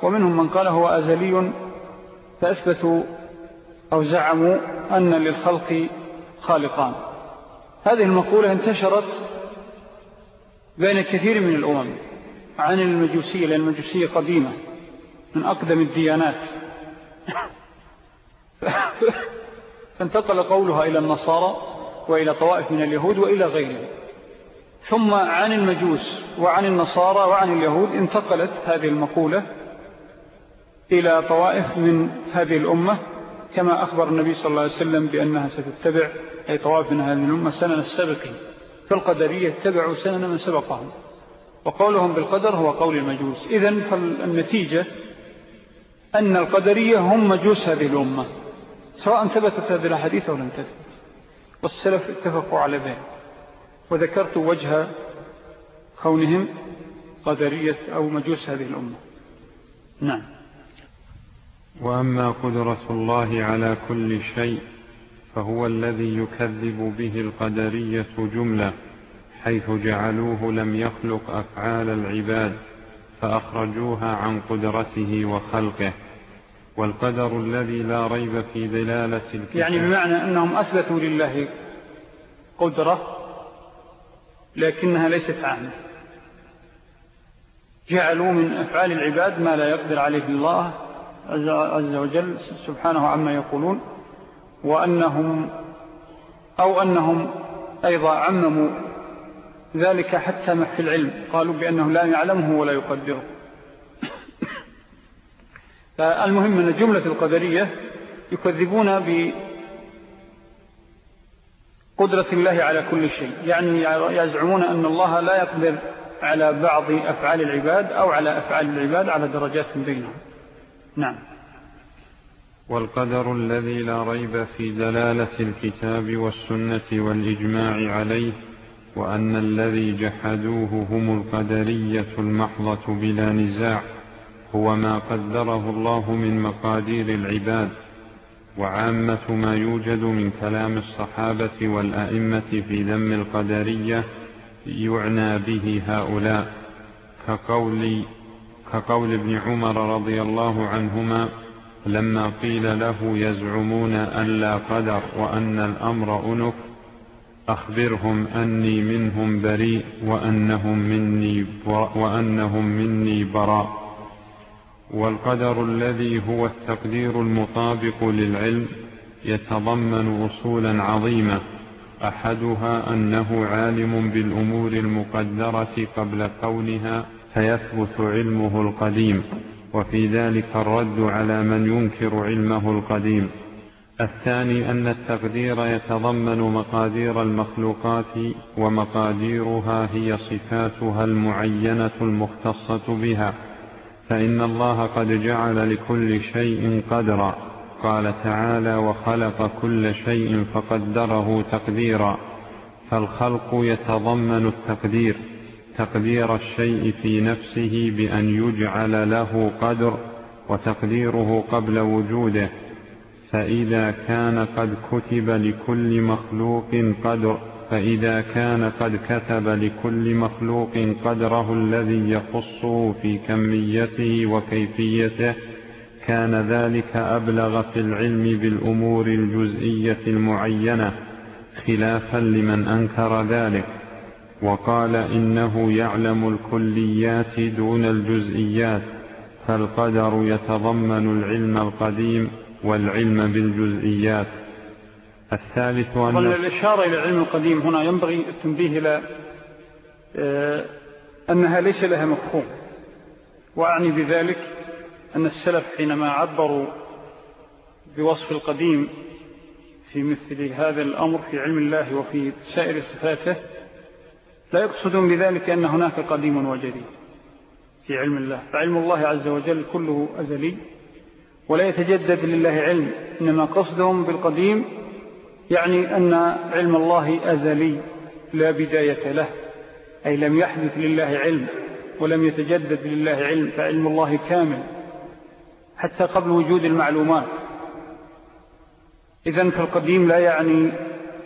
ومنهم من قال هو أزلي. فأثبتوا أو زعموا أن للخلق خالقان. هذه المقولة انتشرت بين كثير من الأمم عن المجوسية لأن المجوسية قديمة من أقدم الديانات. فانتقل قولها إلى النصارى وإلى طوائف من اليهود وإلى غيرهم. ثم عن المجوس وعن النصارى وعن اليهود انتقلت هذه المقولة إلى طوائف من هذه الأمة كما أخبر النبي صلى الله عليه وسلم بأنها ستتبع أي طوائف من هذه الأمة سنن السابقين فالقدرية اتبعوا سنن من سبقهم. وقولهم بالقدر هو قول المجوس. إذن فالنتيجة أن القدرية هم مجوس هذه الأمة. سواء ثبتت هذه الحديثة أو لم تثبت. والسلف اتفقوا على ذلك. وذكرت وجه كونهم قدرية أو مجوس هذه الأمة. نعم. وأما قدرة الله على كل شيء فهو الذي يكذب به القدرية جملة حيث جعلوه لم يخلق أفعال العباد فأخرجوها عن قدرته وخلقه. والقدر الذي لا ريب في دلالة الكتاب. يعني بمعنى أنهم أثبتوا لله قدرة لكنها ليست عامة. جعلوا من أفعال العباد ما لا يقدر عليه الله عز وجل سبحانه عما يقولون وأنهم أو أنهم أيضا عمموا ذلك حتى في العلم. قالوا بأنه لا يعلمه ولا يقدره. فالمهم أن جملة القدرية يكذبون بقدرة الله على كل شيء. يعني يزعمون أن الله لا يقدر على بعض أفعال العباد أو على أفعال العباد على درجات بينهم. نعم. والقدر الذي لا ريب في دلالة الكتاب والسنة والإجماع عليه وأن الذي جحدوه هم القدرية المحضة بلا نزاع هو ما قدره الله من مقادير العباد وعامة ما يوجد من كلام الصحابة والأئمة في ذم القدرية يعنى به هؤلاء كقول, كقول ابن عمر رضي الله عنهما لما قيل له يزعمون أن لا قدر وأن الأمر أنف أخبرهم أني منهم بريء وأنهم مني, وأنهم مني براء. والقدر الذي هو التقدير المطابق للعلم يتضمن أصولا عظيمة أحدها أنه عالم بالأمور المقدرة قبل كونها فيثبت علمه القديم وفي ذلك الرد على من ينكر علمه القديم. الثاني أن التقدير يتضمن مقادير المخلوقات ومقاديرها هي صفاتها المعينة المختصة بها. فإن الله قد جعل لكل شيء قدرا. قال تعالى وخلق كل شيء فقدره تقديرا فالخلق يتضمن التقدير. تقدير الشيء في نفسه بأن يجعل له قدر وتقديره قبل وجوده فإذا كان قد كتب لكل مخلوق قدر فإذا كان قد كتب لكل مخلوق قدره الذي يخصه في كميته وكيفيته كان ذلك أبلغ في العلم بالأمور الجزئية المعينة خلافا لمن أنكر ذلك. وقال إنه يعلم الكليات دون الجزئيات فالقدر يتضمن العلم القديم والعلم بالجزئيات. الثالث أن الإشارة إلى العلم القديم هنا ينبغي التنبيه إلى آه، أنها ليس لها مفهوم. وأعني بذلك أن السلف حينما عبروا بوصف القديم في مثل هذا الأمر في علم الله وفي سائر صفاته لا يقصدون بذلك أن هناك قديم وجديد في علم الله. فعلم الله عز وجل كله أزلي ولا يتجدد لله علم. إنما قصدهم بالقديم يعني أن علم الله أزلي لا بداية له أي لم يحدث لله علم ولم يتجدد لله علم فعلم الله كامل حتى قبل وجود المعلومات. إذن فالقديم لا يعني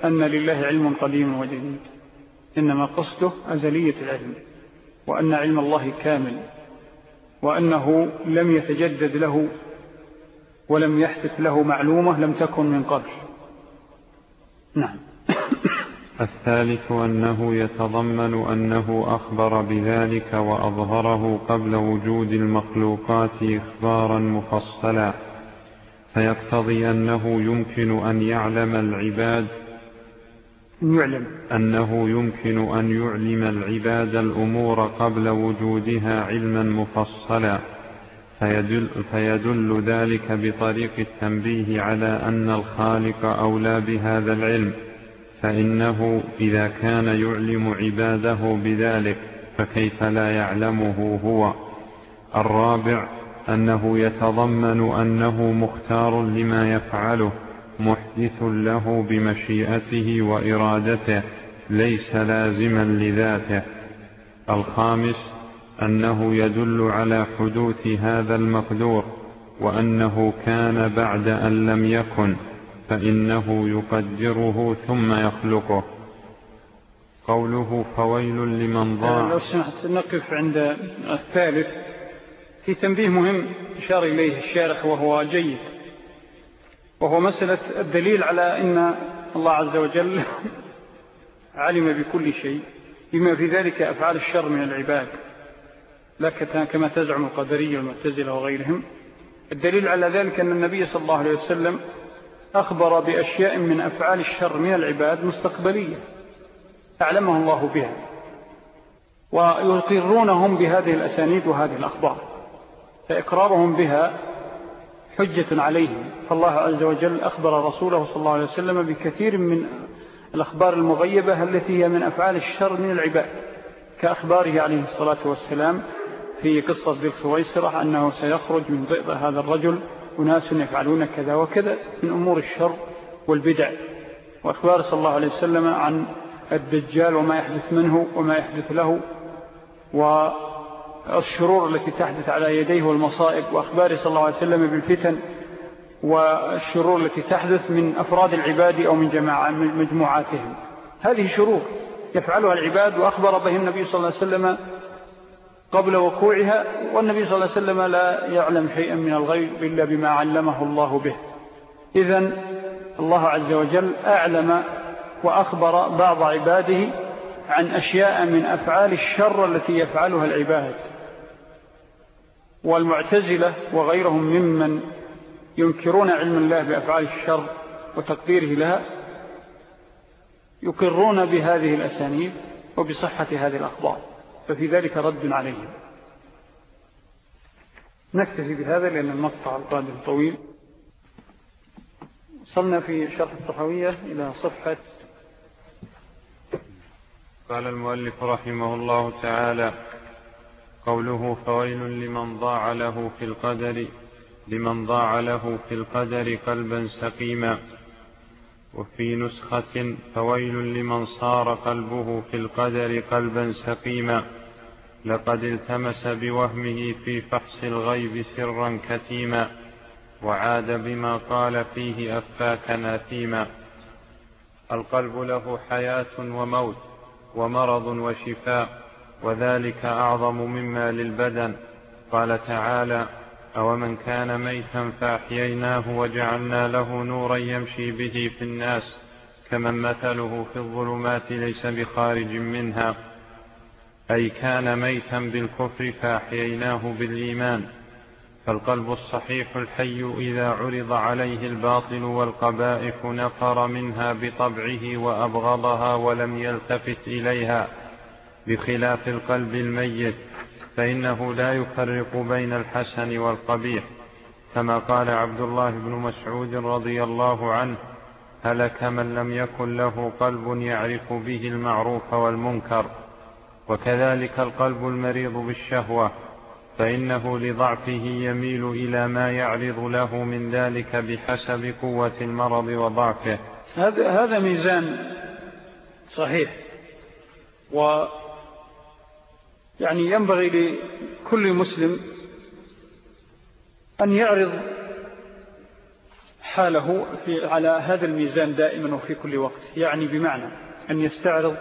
أن لله علم قديم وجديد. إنما قصده أزلية العلم وأن علم الله كامل وأنه لم يتجدد له ولم يحدث له معلومة لم تكن من قبل. نعم. الثالث أنه يتضمن أنه أخبر بذلك وأظهره قبل وجود المخلوقات إخبارا مفصلا فيقتضي أنه يمكن أن يعلم العباد يعلم. أنه يمكن أن يعلم العباد الأمور قبل وجودها علما مفصلا. فيدل, فيدل ذلك بطريق التنبيه على أن الخالق أولى بهذا العلم. فإنه إذا كان يعلم عباده بذلك فكيف لا يعلمه هو؟ الرابع أنه يتضمن أنه مختار لما يفعله. محدث له بمشيئته وإرادته ليس لازما لذاته. الخامس أنه يدل على حدوث هذا المقدور وأنه كان بعد أن لم يكن فإنه يقدره ثم يخلقه. قوله فويل لمن ضاع. لو سمحت نقف عند الثالث. في تنبيه مهم إشار إليه الشارح وهو جيد. وهو مسألة الدليل على أن الله عز وجل علم بكل شيء بما في ذلك أفعال الشر من العباد لا كما تزعم القدرية والمعتزلة وغيرهم. الدليل على ذلك أن النبي صلى الله عليه وسلم أخبر بأشياء من أفعال الشر من العباد مستقبلية أعلمه الله بها ويقرونهم بهذه الأسانيد وهذه الأخبار فإقرارهم بها حجة عليهم. فالله عز وجل أخبر رسوله صلى الله عليه وسلم بكثير من الأخبار المغيبة التي هي من أفعال الشر من العباد كأخباره عليه الصلاة والسلام في قصة ذي الخويسرة أنه سيخرج من ضئض هذا الرجل أناس يفعلون كذا وكذا من أمور الشر والبدع. وأخبار صلى الله عليه وسلم عن الدجال وما يحدث منه وما يحدث له والشرور التي تحدث على يديه والمصائب وأخبار صلى الله عليه وسلم بالفتن والشرور التي تحدث من أفراد العباد أو من جماعة من مجموعاتهم. هذه شرور يفعلها العباد وأخبر به النبي صلى الله عليه وسلم قبل وقوعها والنبي صلى الله عليه وسلم لا يعلم شيئا من الغيب إلا بما علمه الله به. إذن الله عز وجل أعلم وأخبر بعض عباده عن أشياء من أفعال الشر التي يفعلها العباد. والمعتزلة وغيرهم ممن ينكرون علم الله بأفعال الشر وتقديره لها يقرون بهذه الأسانيد وبصحة هذه الأخبار ففي ذلك رد عليهم. نكتفي بهذا لأن المقطع القادم طويل. وصلنا في شرح الطحوية إلى صفحة قال المؤلف رحمه الله تعالى قوله فويل لمن ضاع له في القدر لمن ضاع له في القدر قلبا سقيما. وفي نسخة فويل لمن صار قلبه في القدر قلبا سقيما. لقد التمس بوهمه في فحص الغيب سرا كتيما وعاد بما قال فيه أفاكا ناثيما. القلب له حياة وموت ومرض وشفاء. وذلك أعظم مما للبدن. قال تعالى أومن كان ميتا فأحييناه وجعلنا له نورا يمشي به في الناس كمن مثله في الظلمات ليس بخارج منها. أي كان ميتا بالكفر فأحييناه بالإيمان. فالقلب الصحيح الحي إذا عرض عليه الباطل والقبائح نفر منها بطبعه وأبغضها ولم يلتفت إليها. بخلاف القلب الميت فإنه لا يفرق بين الحسن والقبيح. كما قال عبد الله بن مسعود رضي الله عنه هلك من لم يكن له قلب يعرف به المعروف والمنكر. وكذلك القلب المريض بالشهوة فإنه لضعفه يميل إلى ما يعرض له من ذلك بحسب قوة المرض وضعفه. هذا هذا ميزان صحيح. و يعني ينبغي لكل مسلم أن يعرض حاله في على هذا الميزان دائما وفي كل وقت. يعني بمعنى أن يستعرض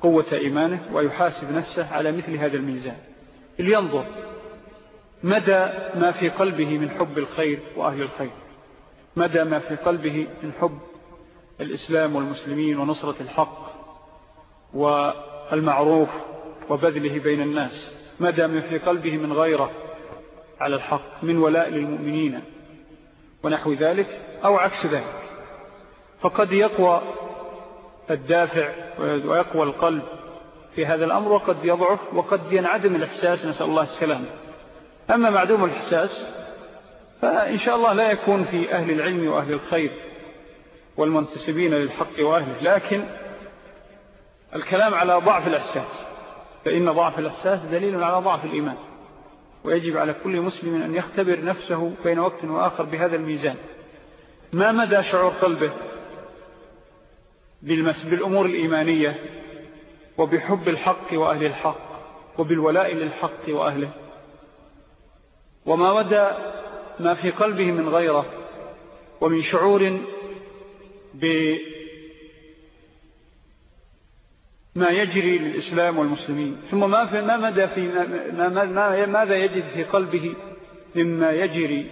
قوة إيمانه ويحاسب نفسه على مثل هذا الميزان. لينظر مدى ما في قلبه من حب الخير وأهل الخير. مدى ما في قلبه من حب الإسلام والمسلمين ونصرة الحق والمعروف وبذله بين الناس ما في قلبه من غيرة على الحق من ولاء للمؤمنين ونحو ذلك أو عكس ذلك. فقد يقوى الدافع ويقوى القلب في هذا الأمر وقد يضعف وقد ينعدم الإحساس نسأل الله السلام. أما معدوم الإحساس فإن شاء الله لا يكون في أهل العلم وأهل الخير والمنتسبين للحق وأهله لكن الكلام على ضعف الإحساس. فإن ضعف الإحساس دليل على ضعف الإيمان ويجب على كل مسلم أن يختبر نفسه بين وقت وآخر بهذا الميزان. ما مدى شعور قلبه بالأمور الإيمانية وبحب الحق وأهل الحق وبالولاء للحق وأهله؟ وما مدى ما في قلبه من غيرة ومن شعور ما يجري للإسلام والمسلمين. ثم ما, في ما مدى في ما ما ماذا يجد في قلبه مما يجري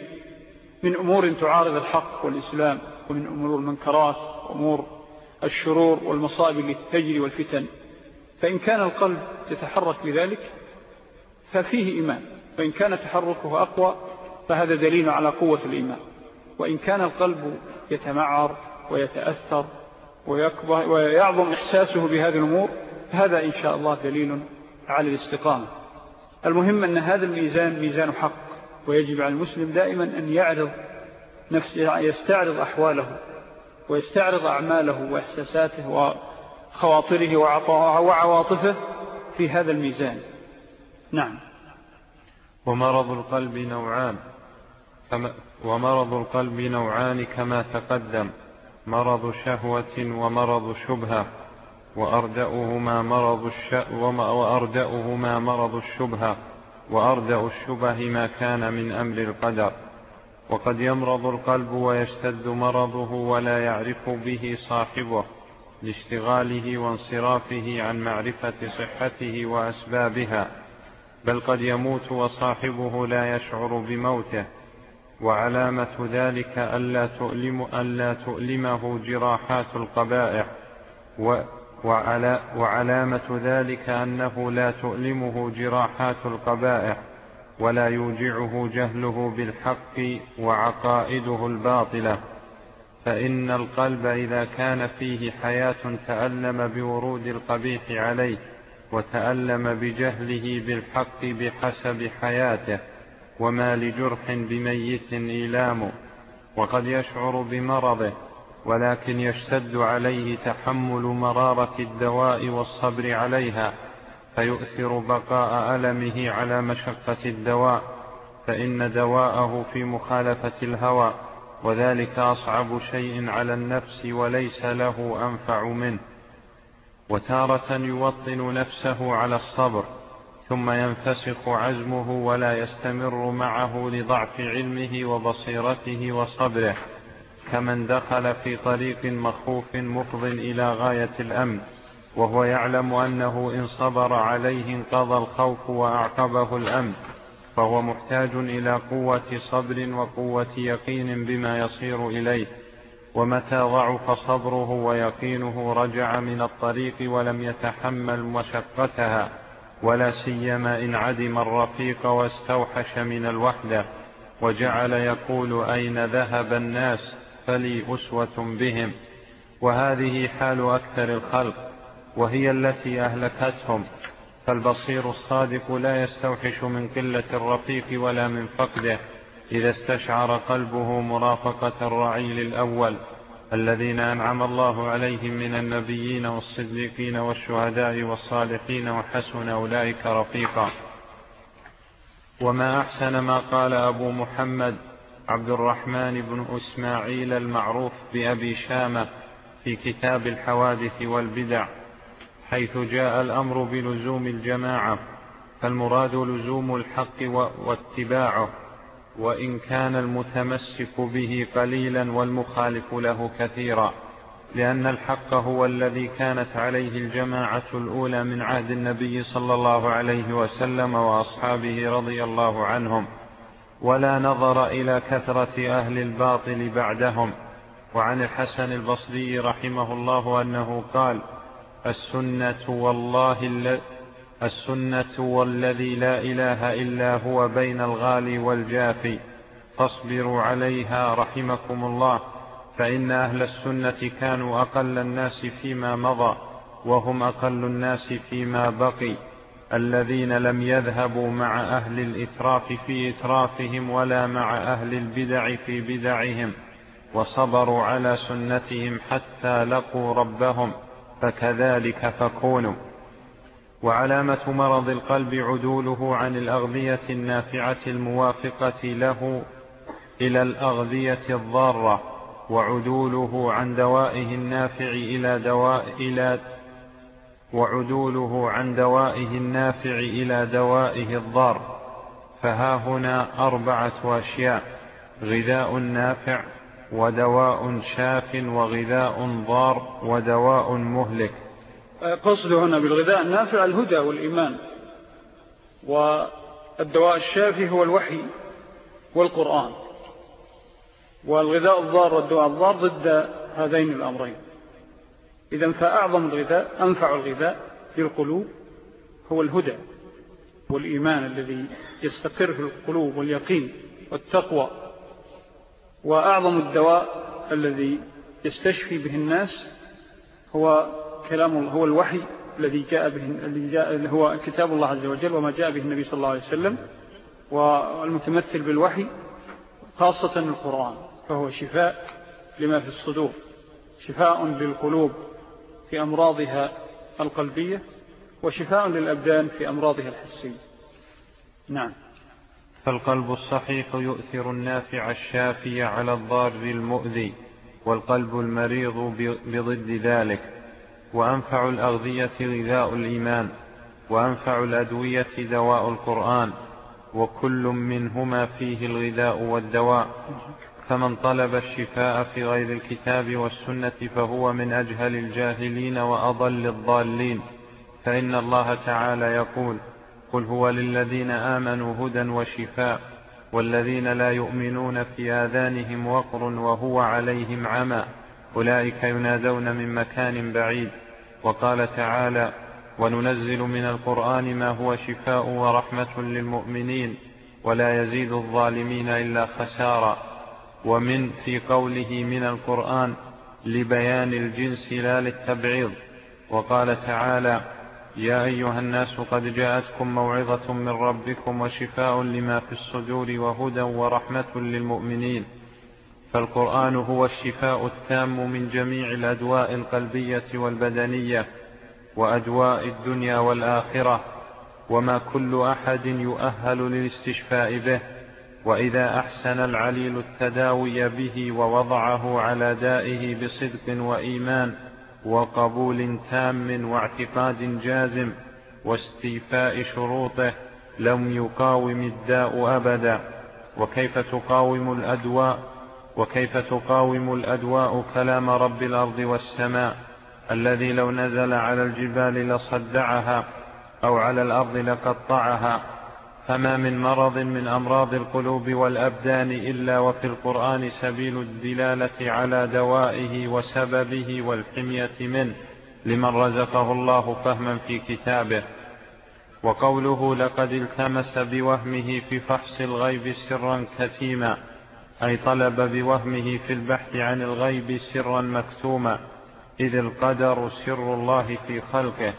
من أمور تعارض الحق والإسلام ومن أمور المنكرات وأمور الشرور والمصائب التي تجري والفتن. فإن كان القلب يتحرك بذلك ففيه إيمان. وإن كان تحركه أقوى فهذا دليل على قوة الإيمان. وإن كان القلب يتمعر ويتأثر ويعظم إحساسه بهذه الأمور هذا إن شاء الله دليل على الاستقامة. المهم أن هذا الميزان ميزان حق ويجب على المسلم دائما أن يعرض نفسه يستعرض أحواله ويستعرض أعماله وإحساساته وخواطره وعواطفه في هذا الميزان. نعم. ومرض القلب نوعان ومرض القلب نوعان كما تقدم. مرض شهوة ومرض شبهة وأردأهما مرض الش... وأردأهما مرض الشبهة وأردأ الشبه ما كان من أمر القدر. وقد يمرض القلب ويشتد مرضه ولا يعرف به صاحبه لاشتغاله وانصرافه عن معرفة صحته وأسبابها بل قد يموت وصاحبه لا يشعر بموته. وعلامة ذلك ألا, تؤلم ألا تؤلمه جراحات القبائح. و وعلى وعلامة ذلك أنه لا تؤلمه جراحات القبائح ولا يوجعه جهله بالحق وعقائده الباطلة. فإن القلب إذا كان فيه حياة تألم بورود القبيح عليه وتألم بجهله بالحق بحسب حياته. وما لجرح بميت إيلام وقد يشعر بمرضه ولكن يشتد عليه تحمل مرارة الدواء والصبر عليها فيؤثر بقاء ألمه على مشقة الدواء فإن دواءه في مخالفة الهوى وذلك أصعب شيء على النفس وليس له أنفع منه. وتارة يوطن نفسه على الصبر ثم ينفسخ عزمه ولا يستمر معه لضعف علمه وبصيرته وصبره كمن دخل في طريق مخوف مفض إلى غاية الأمن وهو يعلم أنه إن صبر عليه انقضى الخوف وأعقبه الأمن فهو محتاج إلى قوة صبر وقوة يقين بما يصير إليه ومتى ضعف صبره ويقينه رجع من الطريق ولم يتحمل مشقتها. ولا سيما إن عدم الرفيق واستوحش من الوحدة وجعل يقول أين ذهب الناس فلي أسوة بهم. وهذه حال أكثر الخلق وهي التي أهلكتهم. فالبصير الصادق لا يستوحش من قلة الرفيق ولا من فقده إذا استشعر قلبه مرافقة الرعيل الأول الذين أنعم الله عليهم من النبيين والصديقين والشهداء والصالحين وحسن أولئك رفيقا. وما أحسن ما قال أبو محمد عبد الرحمن بن إسماعيل المعروف بأبي شامة في كتاب الحوادث والبدع حيث جاء الأمر بلزوم الجماعة فالمراد لزوم الحق واتباعه. وإن كان المتمسك به قليلا والمخالف له كثيرا لأن الحق هو الذي كانت عليه الجماعة الأولى من عهد النبي صلى الله عليه وسلم وأصحابه رضي الله عنهم ولا نظر إلى كثرة أهل الباطل بعدهم. وعن الحسن البصري رحمه الله أنه قال السنة والله السنة والذي لا إله إلا هو بين الغالي والجافي فاصبروا عليها رحمكم الله فإن أهل السنة كانوا أقل الناس فيما مضى وهم أقل الناس فيما بقي الذين لم يذهبوا مع أهل الإتراف في إترافهم ولا مع أهل البدع في بدعهم وصبروا على سنتهم حتى لقوا ربهم فكذلك فكونوا. وعلامة مرض القلب عدوله عن الأغذية النافعة الموافقة له إلى الأغذية الضارة وعدوله عن دوائه النافع إلى دواء إلى وعدوله عن دوائه النافع إلى دوائه الضار. فها هنا أربعة أشياء غذاء نافع ودواء شاف وغذاء ضار ودواء مهلك. قصد هنا بالغذاء النافع الهدى والإيمان والدواء الشافي هو الوحي والقرآن والغذاء الضار والدواء الضار ضد هذين الأمرين. إذا فأعظم الغذاء أنفع الغذاء في القلوب هو الهدى والإيمان الذي يستقر في القلوب واليقين والتقوى. وأعظم الدواء الذي يستشفي به الناس هو كلام الله هو الوحي الذي جاء به الذي جاء هو كتاب الله عز وجل وما جاء به النبي صلى الله عليه وسلم والمتمثل بالوحي خاصة القرآن فهو شفاء لما في الصدور شفاء للقلوب في أمراضها القلبية وشفاء للأبدان في أمراضها الحسية. نعم. فالقلب الصحيح يؤثر النافع الشافي على الضار المؤذي والقلب المريض بضد ذلك. وأنفع الأغذية غذاء الإيمان وأنفع الأدوية دواء القرآن وكل منهما فيه الغذاء والدواء. فمن طلب الشفاء في غير الكتاب والسنة فهو من أجهل الجاهلين وأضل الضالين. فإن الله تعالى يقول قل هو للذين آمنوا هدى وشفاء والذين لا يؤمنون في آذانهم وقر وهو عليهم عمى أولئك ينادون من مكان بعيد. وقال تعالى وننزل من القرآن ما هو شفاء ورحمة للمؤمنين ولا يزيد الظالمين إلا خسارا ومن في قوله من القرآن لبيان الجنس لا للتبعيض وقال تعالى يا أيها الناس قد جاءتكم موعظة من ربكم وشفاء لما في الصدور وهدى ورحمة للمؤمنين فالقرآن هو الشفاء التام من جميع الأدواء القلبية والبدنية وأدواء الدنيا والآخرة وما كل أحد يؤهل للاستشفاء به وإذا أحسن العليل التداوي به ووضعه على دائه بصدق وإيمان وقبول تام واعتقاد جازم واستيفاء شروطه لم يقاوم الداء أبدا. وكيف تقاوم الأدواء؟ وكيف تقاوم الأدواء كلام رب الأرض والسماء الذي لو نزل على الجبال لصدعها أو على الأرض لقطعها؟ فما من مرض من أمراض القلوب والأبدان إلا وفي القرآن سبيل الدلالة على دوائه وسببه والحمية منه لمن رزقه الله فهما في كتابه. وقوله لقد التمس بوهمه في فحص الغيب سرا كتيما أي طلب بوهمه في البحث عن الغيب سرا مكتوما إذ القدر سر الله في خلقه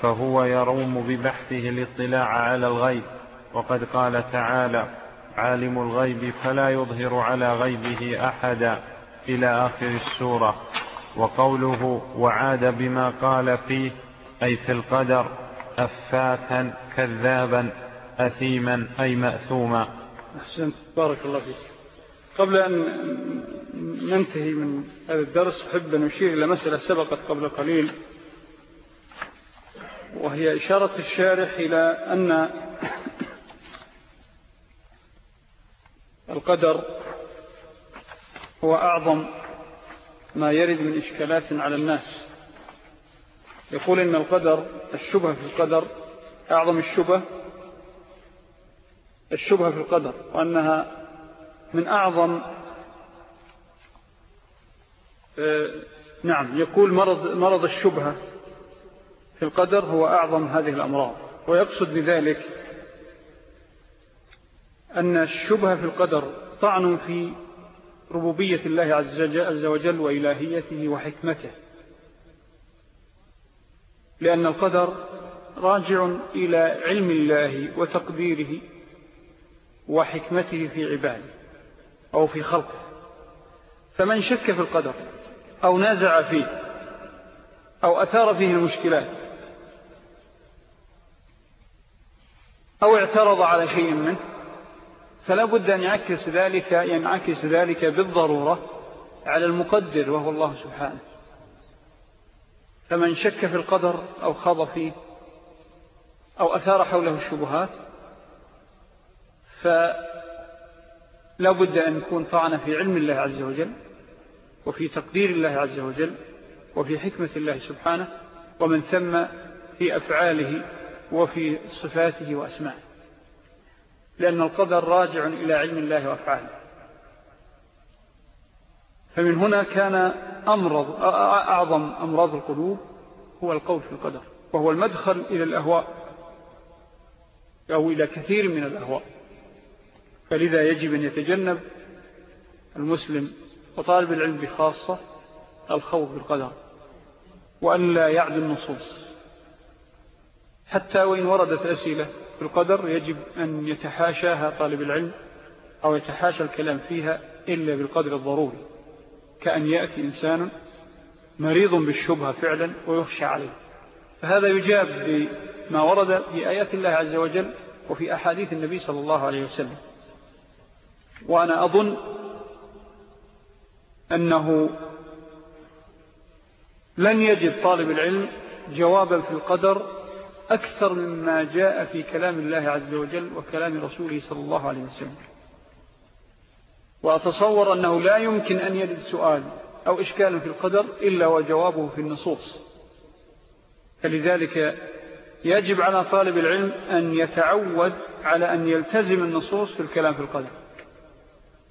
فهو يروم ببحثه الاطلاع على الغيب. وقد قال تعالى عالم الغيب فلا يظهر على غيبه أحدا إلى آخر السورة. وقوله وعاد بما قال فيه أي في القدر أفاكا كذابا أثيما أي مأثوما. أحسنت. بارك الله فيك. قبل أن ننتهي من هذا الدرس أحب أن أشير إلى مسألة سبقت قبل قليل وهي إشارة الشارح إلى أن القدر هو أعظم ما يرد من إشكالات على الناس. يقول إن القدر الشبه في القدر أعظم الشبه الشبه في القدر وأنها من أعظم آه، نعم يقول مرض, مرض الشبهة في القدر هو أعظم هذه الأمراض. ويقصد بذلك أن الشبهة في القدر طعن في ربوبية الله عز وجل وإلهيته وحكمته. لأن القدر راجع إلى علم الله وتقديره وحكمته في عباده. أو في خلقه. فمن شك في القدر أو نازع فيه أو أثار فيه المشكلات أو اعترض على شيء منه فلا بد أن يعكس ذلك ينعكس ذلك بالضرورة على المقدر وهو الله سبحانه. فمن شك في القدر أو خاض فيه أو أثار حوله الشبهات فلا بد أن يكون طعن في علم الله عز وجل وفي تقدير الله عز وجل وفي حكمة الله سبحانه ومن ثم في أفعاله وفي صفاته وأسمائه. لأن القدر راجع إلى علم الله وأفعاله. فمن هنا كان أمرض أعظم أمراض القلوب هو القول في القدر وهو المدخل إلى الأهواء أو إلى كثير من الأهواء. فلذا يجب أن يتجنب المسلم وطالب العلم بخاصة الخوف بالقدر وأن لا يعد النصوص. حتى وإن وردت أسئلة في القدر يجب أن يتحاشاها طالب العلم أو يتحاشى الكلام فيها إلا بالقدر الضروري كأن يأتي إنسان مريض بالشبهة فعلا ويخشى عليه. فهذا يجاب بما ورد في آيات الله عز وجل وفي أحاديث النبي صلى الله عليه وسلم. وأنا أظن أنه لن يجد طالب العلم جوابا في القدر أكثر مما جاء في كلام الله عز وجل وكلام رسوله صلى الله عليه وسلم. وأتصور أنه لا يمكن أن يجد سؤال أو إشكال في القدر إلا وجوابه في النصوص. فلذلك يجب على طالب العلم أن يتعود على أن يلتزم النصوص في الكلام في القدر.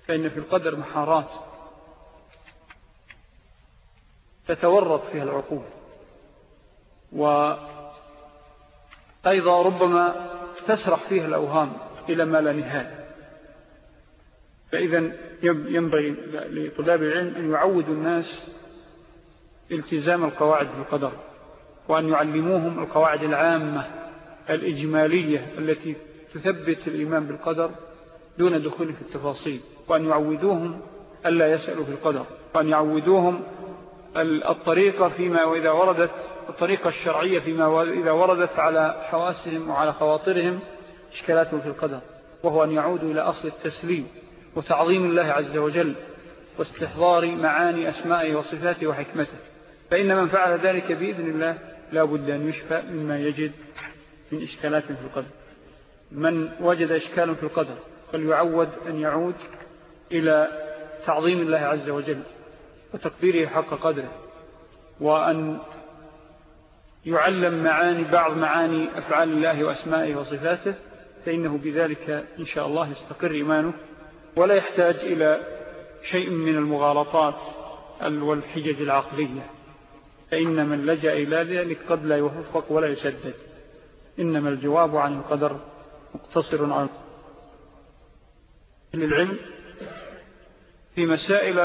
فإن في القدر محارات تتورط فيها العقول. وأيضا ربما تسرح فيها الأوهام إلى ما لا نهاية. فإذا ينبغي لطلاب العلم أن يعودوا الناس التزام القواعد في القدر وأن يعلموهم القواعد العامة الإجمالية التي تثبت الإيمان بالقدر دون دخول في التفاصيل وأن يعودوهم ألا يسألوا في القدر وأن يعودوهم الطريقة فيما وإذا وردت الطريقة الشرعية فيما إذا وردت على حواسهم وعلى خواطرهم إشكالاتهم في القدر وهو أن يعودوا إلى أصل التسليم وتعظيم الله عز وجل واستحضار معاني أسمائه وصفاته وحكمته. فإن من فعل ذلك بإذن الله لا بد أن يشفى مما يجد من إشكالات في القدر. من وجد إشكال في القدر فليعود أن يعود إلى تعظيم الله عز وجل وتقديره حق قدره وأن يعلم معاني بعض معاني أفعال الله وأسمائه وصفاته فإنه بذلك إن شاء الله يستقر إيمانه ولا يحتاج إلى شيء من المغالطات والحجج العقلية. فإن من لجأ إلى ذلك قد لا يوفق ولا يسدد إنما الجواب عن القدر مقتصر عن للعلم في مسائل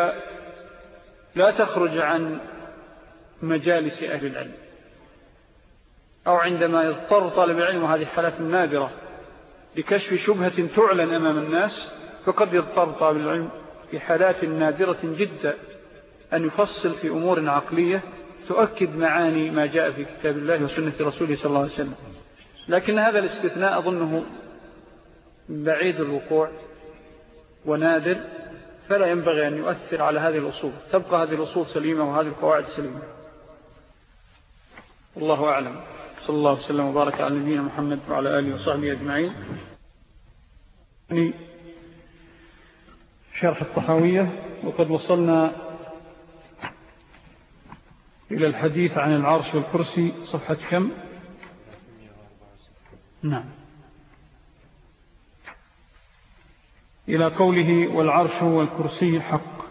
لا تخرج عن مجالس أهل العلم أو عندما يضطر طالب العلم وهذه حالات نادرة لكشف شبهة تعلن أمام الناس فقد يضطر طالب العلم في حالات نادرة جدا أن يفصل في أمور عقلية تؤكد معاني ما جاء في كتاب الله وسنة رسوله صلى الله عليه وسلم. لكن هذا الاستثناء أظنه بعيد الوقوع. ونادر فلا ينبغي أن يؤثر على هذه الأصول. تبقى هذه الأصول سليمة وهذه القواعد سليمة. الله أعلم. صلى الله وسلم وبارك على نبينا محمد وعلى آله وصحبه أجمعين. شرح الطحاوية. وقد وصلنا إلى الحديث عن العرش والكرسي صفحة كم؟ نعم. إلى قوله والعرش والكرسي حق.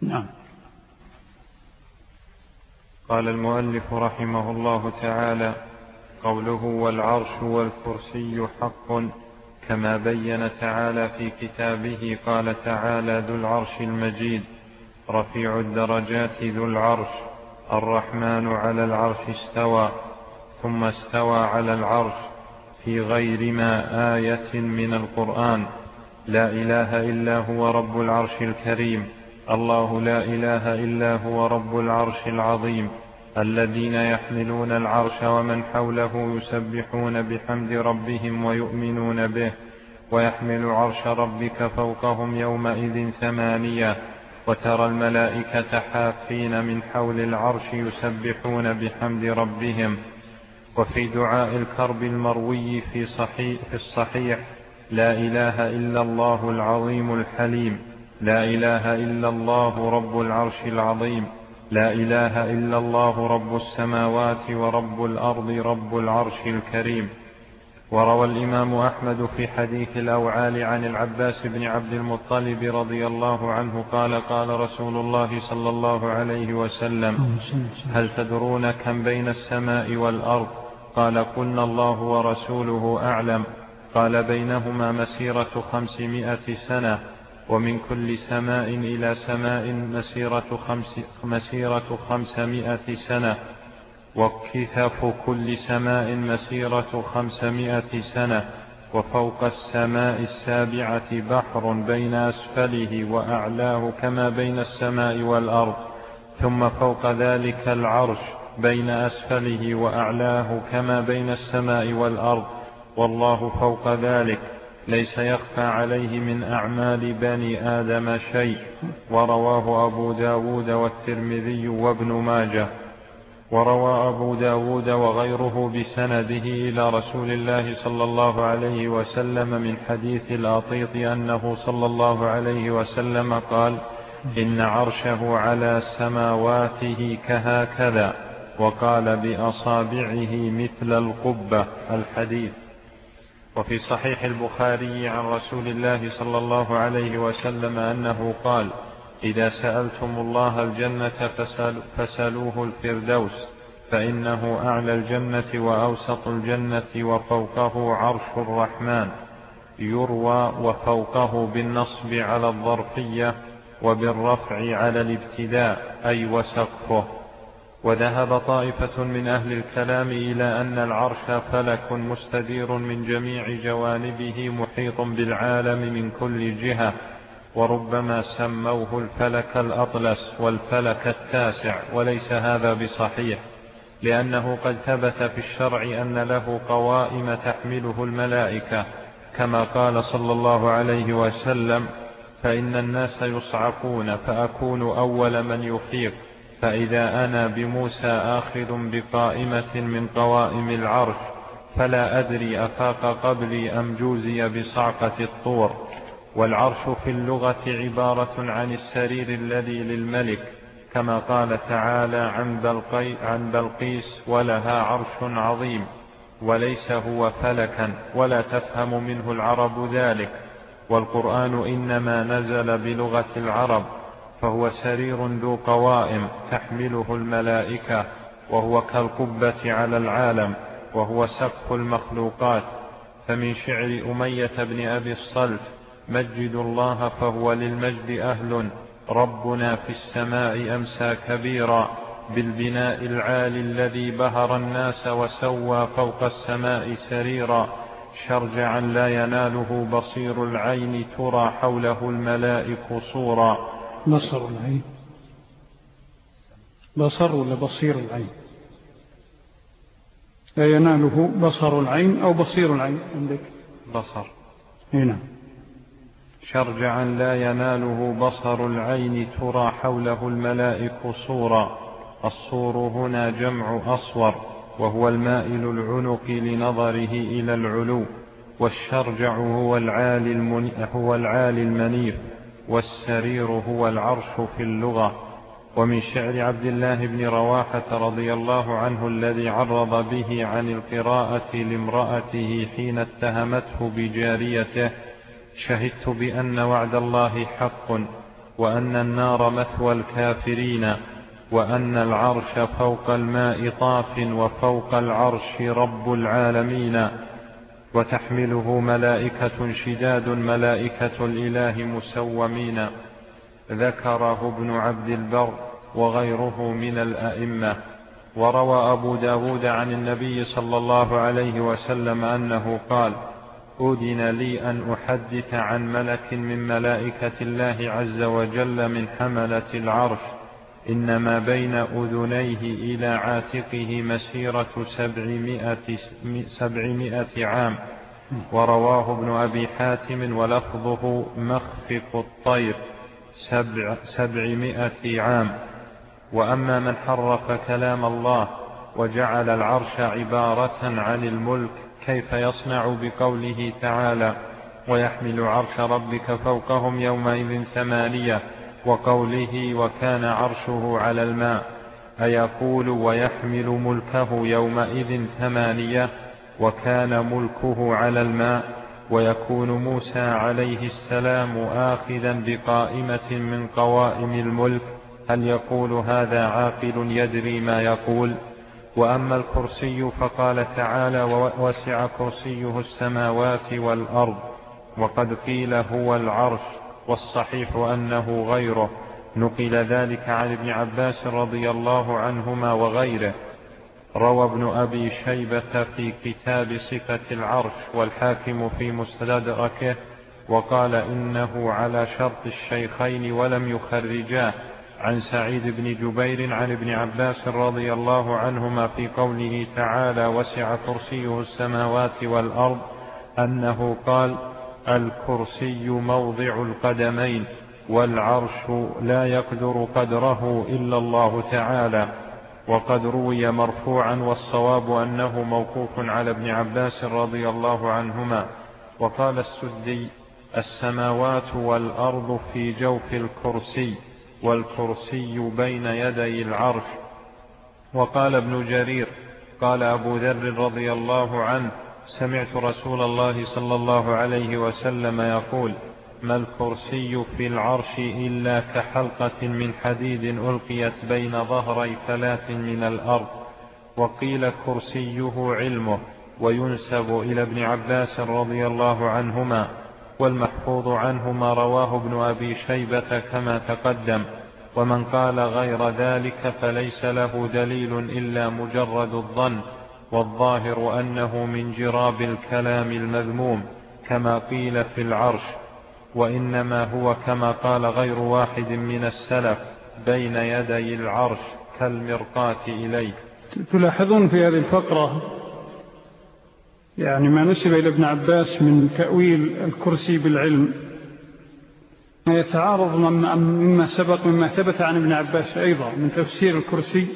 نعم. قال المؤلف رحمه الله تعالى قوله والعرش والكرسي حق كما بين تعالى في كتابه قال تعالى ذو العرش المجيد رفيع الدرجات ذو العرش الرحمن على العرش استوى ثم استوى على العرش في غير ما آية من القرآن. لا إله إلا هو رب العرش الكريم. الله لا إله إلا هو رب العرش العظيم. الذين يحملون العرش ومن حوله يسبحون بحمد ربهم ويؤمنون به. ويحمل عرش ربك فوقهم يومئذ ثمانية. وترى الملائكة حافين من حول العرش يسبحون بحمد ربهم. وفي دعاء الكرب المروي في, صحيح في الصحيح لا إله إلا الله العظيم الحليم لا إله إلا الله رب العرش العظيم لا إله إلا الله رب السماوات ورب الأرض رب العرش الكريم. وروى الإمام أحمد في حديث الأوعال عن العباس بن عبد المطلب رضي الله عنه قال قال رسول الله صلى الله عليه وسلم هل تدرون كم بين السماء والأرض؟ قال قلنا الله ورسوله أعلم. قال بينهما مسيرة خمسمائة سنة ومن كل سماء إلى سماء مسيرة, خمس مسيرة خمسمائة سنة. وكثف كل سماء مسيرة خمسمائة سنة. وفوق السماء السابعة بحر بين أسفله وأعلاه كما بين السماء والأرض. ثم فوق ذلك العرش بين أسفله وأعلاه كما بين السماء والأرض والله فوق ذلك ليس يخفى عليه من أعمال بني آدم شيء. ورواه أبو داود والترمذي وابن ماجه. وروى أبو داود وغيره بسنده إلى رسول الله صلى الله عليه وسلم من حديث الأطيط أنه صلى الله عليه وسلم قال إن عرشه على سماواته كهكذا. وقال بأصابعه مثل القبة الحديث. وفي صحيح البخاري عن رسول الله صلى الله عليه وسلم أنه قال إذا سألتم الله الجنة فسألوه الفردوس فإنه أعلى الجنة وأوسط الجنة وفوقه عرش الرحمن يروى وفوقه بالنصب على الظرفية وبالرفع على الابتداء أي وسقفه. وذهب طائفة من أهل الكلام إلى أن العرش فلك مستدير من جميع جوانبه محيط بالعالم من كل جهة وربما سموه الفلك الأطلس والفلك التاسع وليس هذا بصحيح لأنه قد ثبت في الشرع أن له قوائم تحمله الملائكة كما قال صلى الله عليه وسلم فإن الناس يصعقون فأكون أول من يفيق. فإذا أنا بموسى آخذ بقائمة من قوائم العرش فلا أدري أفاق قبلي أم جوزي بصعقة الطور. والعرش في اللغة عبارة عن السرير الذي للملك كما قال تعالى عن, بلقي عن بلقيس ولها عرش عظيم وليس هو فلكا ولا تفهم منه العرب ذلك. والقرآن إنما نزل بلغة العرب فهو سرير ذو قوائم تحمله الملائكة وهو كالقبة على العالم وهو سقف المخلوقات. فمن شعر أمية بن أبي الصلت مجد الله فهو للمجد أهل ربنا في السماء أمسى كبيرا بالبناء العالي الذي بهر الناس وسوى فوق السماء سريرا. شرجعا لا يناله بصير العين ترى حوله الملائك صورا. بصر العين. بصر ولا بصير العين؟ لا يناله بصر العين أو بصير العين. عندك؟ بصر. هنا شرجعا لا يناله بصر العين ترى حوله الملائك صورا. الصور هنا جمع أصور وهو المائل العنق لنظره إلى العلو. والشرجع هو العالي, هو العالي المنيف والسرير هو العرش في اللغة. ومن شعر عبد الله بن رواحة رضي الله عنه الذي عرض به عن القراءة لامرأته حين اتهمته بجاريته شهدت بأن وعد الله حق وأن النار مثوى الكافرين وأن العرش فوق الماء طاف وفوق العرش رب العالمين. وتحمله ملائكة شداد ملائكة الإله مسومين. ذكره ابن عبد البر وغيره من الأئمة. وروى أبو داود عن النبي صلى الله عليه وسلم أنه قال أذن لي أن أحدث عن ملك من ملائكة الله عز وجل من حملة العرش. إنما بين أذنيه إلى عاتقه مسيرة سبعمائة, سبعمائة عام. ورواه ابن أبي حاتم ولفظه مخفق الطير سبع سبعمائة عام. وأما من حرف كلام الله وجعل العرش عبارة عن الملك كيف يصنع بقوله تعالى ويحمل عرش ربك فوقهم يومئذ ثمانية وقوله وكان عرشه على الماء أيقول ويحمل ملكه يومئذ ثمانية وكان ملكه على الماء ويكون موسى عليه السلام آخذا بقائمة من قوائم الملك. هل يقول هذا عاقل يدري ما يقول؟ وأما الكرسي فقال تعالى ووسع كرسيه السماوات والأرض وقد قيل هو العرش. والصحيح أنه غيره. نقل ذلك عن ابن عباس رضي الله عنهما وغيره. روى ابن أبي شيبة في كتاب صفة العرش والحاكم في مستدركه وقال إنه على شرط الشيخين ولم يخرجاه. عن سعيد بن جبير عن ابن عباس رضي الله عنهما في قوله تعالى وسع كرسيه السماوات والأرض أنه قال الكرسي موضع القدمين والعرش لا يقدر قدره إلا الله تعالى. وقد روي مرفوعا والصواب أنه موقوف على ابن عباس رضي الله عنهما. وقال السدي السماوات والأرض في جوف الكرسي والكرسي بين يدي العرش. وقال ابن جرير قال أبو ذر رضي الله عنه سمعت رسول الله صلى الله عليه وسلم يقول ما الكرسي في العرش إلا كحلقة من حديد ألقيت بين ظهري ثلاث من الأرض وقيل كرسيه علمه وينسب إلى ابن عباس رضي الله عنهما والمحفوظ عنه ما رواه ابن أبي شيبة كما تقدم ومن قال غير ذلك فليس له دليل إلا مجرد الظن. والظاهر أنه من جراب الكلام المذموم كما قيل في العرش وإنما هو كما قال غير واحد من السلف بين يدي العرش كالمرقاة إليه. تلاحظون في هذه الفقرة يعني ما نسب إلى ابن عباس من تأويل الكرسي بالعلم. يتعارض مما سبق مما ثبت عن ابن عباس أيضا من تفسير الكرسي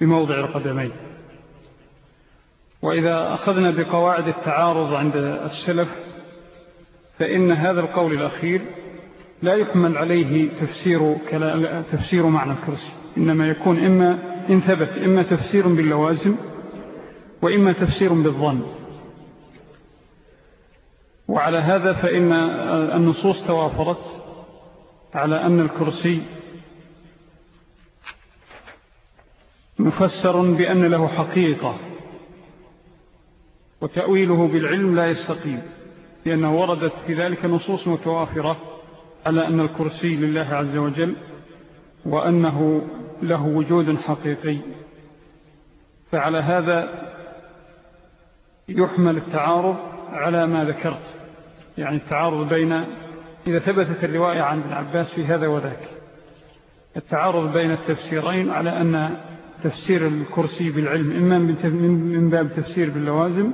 بموضع القدمين. وإذا أخذنا بقواعد التعارض عند السلف فإن هذا القول الأخير لا يحمل عليه تفسير, تفسير معنى الكرسي. إنما يكون إما إن ثبت إما تفسير باللوازم وإما تفسير بالظن. وعلى هذا فإن النصوص توافرت على أن الكرسي مفسر بأن له حقيقة. وتأويله بالعلم لا يستقيم لأنه وردت في ذلك نصوص متوافرة على أن الكرسي لله عز وجل وأنه له وجود حقيقي. فعلى هذا يحمل التعارض على ما ذكرت يعني التعارض بين إذا ثبتت الرواية عن ابن عباس في هذا وذاك التعارض بين التفسيرين على أن تفسير الكرسي بالعلم إما من باب تفسير باللوازم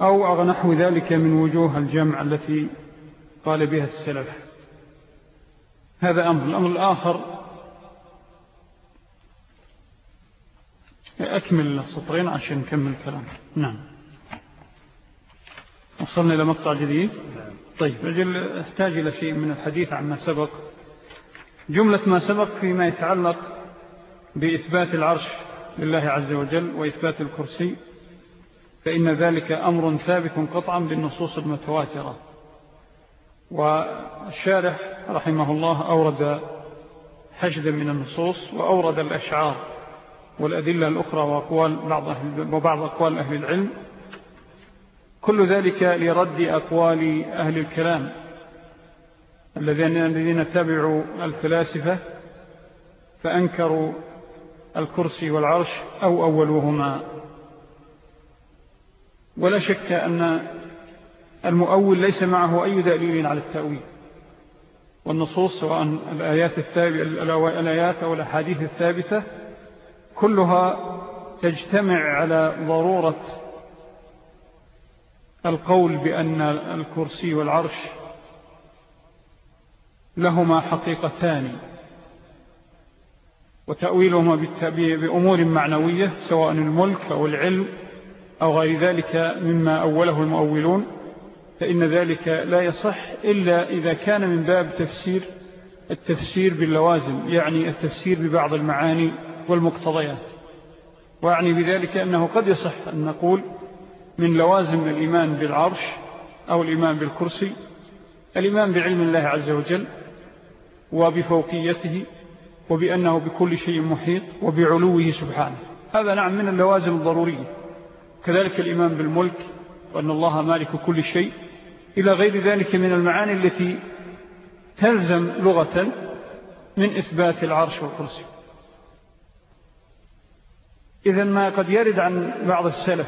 أو نحو ذلك من وجوه الجمع التي قال بها السلف. هذا أمر. الأمر الآخر أكمل السطرين عشان نكمل الكلام. نعم. وصلنا إلى مقطع جديد؟ طيب أجل أحتاج إلى شيء من الحديث عما سبق. جملة ما سبق فيما يتعلق بإثبات العرش لله عز وجل وإثبات الكرسي. فإن ذلك أمر ثابت قطعا بالنصوص المتواترة. والشارح رحمه الله أورد حشدا من النصوص وأورد الأشعار والأدلة الأخرى وأقوال بعض وبعض أقوال أهل العلم. كل ذلك لرد أقوال أهل الكلام الذين تبعوا الفلاسفة فأنكروا الكرسي والعرش أو أولوهما. ولا شك أن المؤول ليس معه أي دليل على التأويل. والنصوص سواء الآيات, الآيات أو الأحاديث الثابتة كلها تجتمع على ضرورة القول بأن الكرسي والعرش لهما حقيقتان وتأويلهما بأمور معنوية سواء الملك أو العلم أو غير ذلك مما أوله المؤولون فإن ذلك لا يصح إلا إذا كان من باب تفسير التفسير باللوازم يعني التفسير ببعض المعاني والمقتضيات. وأعني بذلك أنه قد يصح أن نقول من لوازم الإيمان بالعرش أو الإيمان بالكرسي الإيمان بعلم الله عز وجل وبفوقيته وبأنه بكل شيء محيط وبعلوه سبحانه. هذا نعم من اللوازم الضرورية. كذلك الإيمان بالملك وأن الله مالك كل شيء إلى غير ذلك من المعاني التي تلزم لغة من إثبات العرش والكرسي. إذا ما قد يرد عن بعض السلف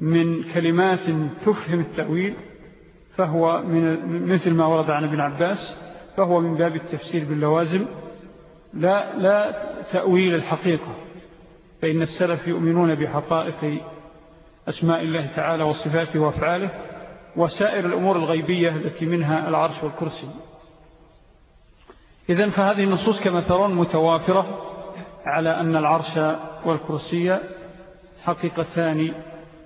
من كلمات تفهم التأويل فهو من مثل ما ورد عن ابن عباس فهو من باب التفسير باللوازم لا, لا تأويل الحقيقة. فإن السلف يؤمنون بحقائق أسماء الله تعالى وصفاته وأفعاله وسائر الأمور الغيبية التي منها العرش والكرسي. إذن فهذه النصوص كما ترون متوافرة على أن العرش والكرسي حقيقتان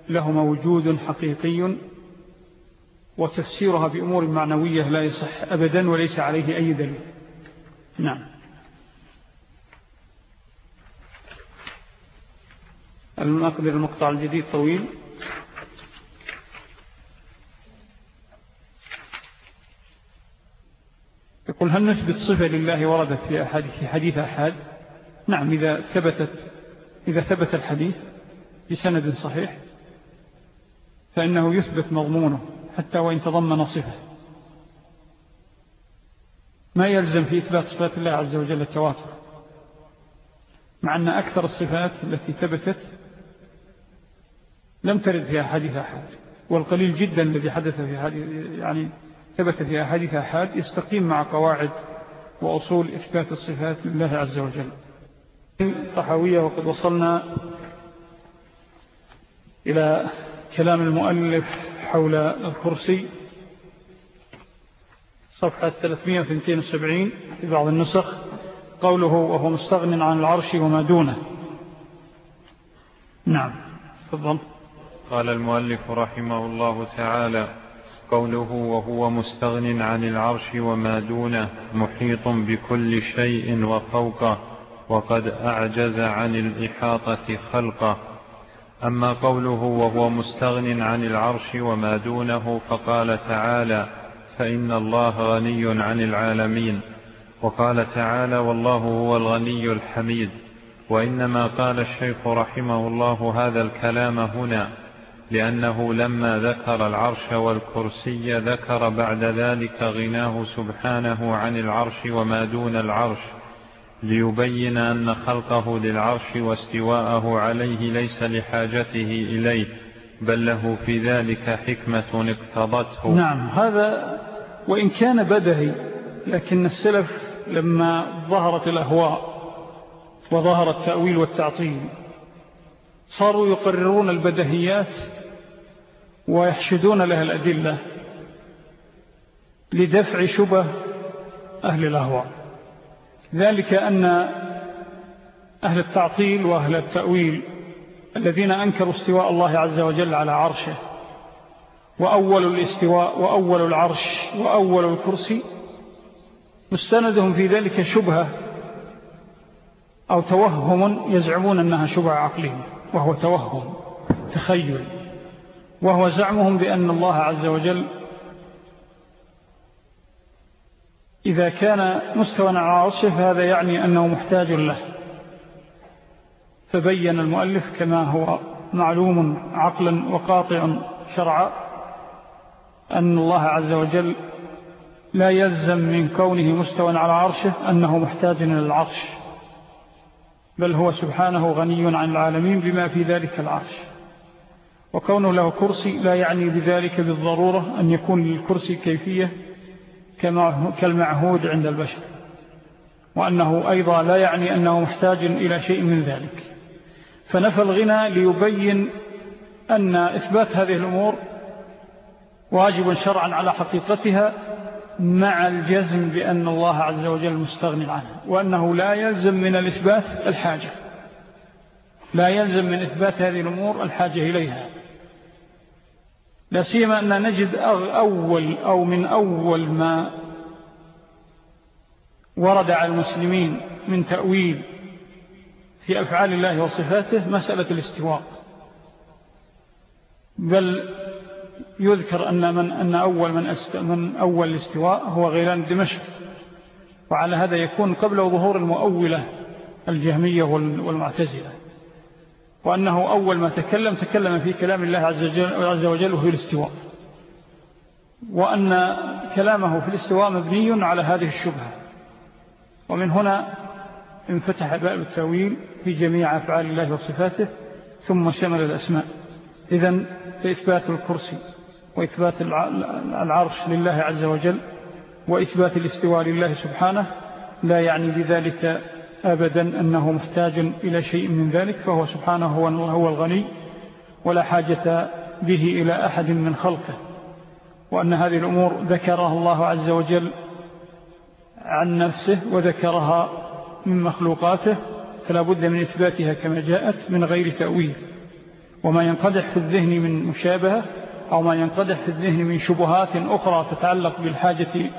لهما وجود حقيقي وتفسيرها بأمور معنوية لا يصح أبدا وليس عليه أي دليل. نعم. المقدر المقطع الجديد طويل. يقول هل نثبت صفة لله وردت في, في حديث أحد؟ نعم إذا ثبتت إذا ثبت الحديث بسند صحيح فإنه يثبت مضمونه حتى وإن تضمن صفة. ما يلزم في إثبات صفات الله عز وجل التواتر؟ مع أن أكثر الصفات التي ثبتت لم ترد فيها حديث أحد والقليل جدا الذي حدث في يعني ثبت فيها حديث أحد يستقيم مع قواعد وأصول إثبات الصفات لله عز وجل. طحوية وقد وصلنا إلى كلام المؤلف حول الكرسي صفحة 372 في بعض النسخ قوله وهو مستغن عن العرش وما دونه. نعم تفضل. قال المؤلف رحمه الله تعالى قوله وهو مستغن عن العرش وما دونه محيط بكل شيء وفوقه وقد أعجز عن الإحاطة خلقه. أما قوله وهو مستغن عن العرش وما دونه فقال تعالى فإن الله غني عن العالمين. وقال تعالى والله هو الغني الحميد. وإنما قال الشيخ رحمه الله هذا الكلام هنا. لأنه لما ذكر العرش والكرسي ذكر بعد ذلك غناه سبحانه عن العرش وما دون العرش ليبين أن خلقه للعرش واستواءه عليه ليس لحاجته إليه بل له في ذلك حكمة اقتضته. نعم هذا وإن كان بدهي لكن السلف لما ظهرت الأهواء وظهر التأويل والتعطيل صاروا يقررون البدهيات ويحشدون لها الأدلة لدفع شبه أهل الأهواء. ذلك أن أهل التعطيل وأهل التأويل الذين أنكروا استواء الله عز وجل على عرشه وأول الاستواء وأول العرش وأول الكرسي مستندهم في ذلك شبهة أو توهم يزعمون أنها شبهة عقلية وهو توهم تخيل. وهو زعمهم بأن الله عز وجل إذا كان مستوى على عرشه فهذا يعني أنه محتاج له. فبين المؤلف كما هو معلوم عقلا وقاطع شرعا أن الله عز وجل لا يلزم من كونه مستوى على عرشه أنه محتاج إلى العرش. بل هو سبحانه غني عن العالمين بما في ذلك العرش. وكونه له كرسي لا يعني بذلك بالضرورة أن يكون للكرسي كيفية كالمعهود عند البشر وأنه أيضا لا يعني أنه محتاج إلى شيء من ذلك. فنفى الغنى ليبين أن إثبات هذه الأمور واجب شرعا على حقيقتها مع الجزم بأن الله عز وجل مستغني عنه وأنه لا يلزم من الإثبات الحاجة. لا يلزم من إثبات هذه الأمور الحاجة إليها. لا سيما أن نجد أول أو من أول ما ورد على المسلمين من تأويل في أفعال الله وصفاته مسألة الاستواء. بل يذكر أن, من أن أول من, من أول الاستواء هو غيلان دمشق. وعلى هذا يكون قبل ظهور المؤولة الجهمية والمعتزلة. وأنه أول ما تكلم تكلم في كلام الله عز وجل وهو الاستواء. وأن كلامه في الاستواء مبني على هذه الشبهة. ومن هنا انفتح باب التأويل في جميع أفعال الله وصفاته ثم شمل الأسماء. إذن إثبات الكرسي وإثبات العرش لله عز وجل وإثبات الاستواء لله سبحانه لا يعني بذلك أبدا أنه محتاج إلى شيء من ذلك فهو سبحانه هو الغني ولا حاجة به إلى أحد من خلقه. وأن هذه الأمور ذكرها الله عز وجل عن نفسه وذكرها من مخلوقاته فلا بد من إثباتها كما جاءت من غير تأويل. وما ينقدح في الذهن من مشابهة أو ما ينقدح في الذهن من شبهات أخرى تتعلق بالحاجة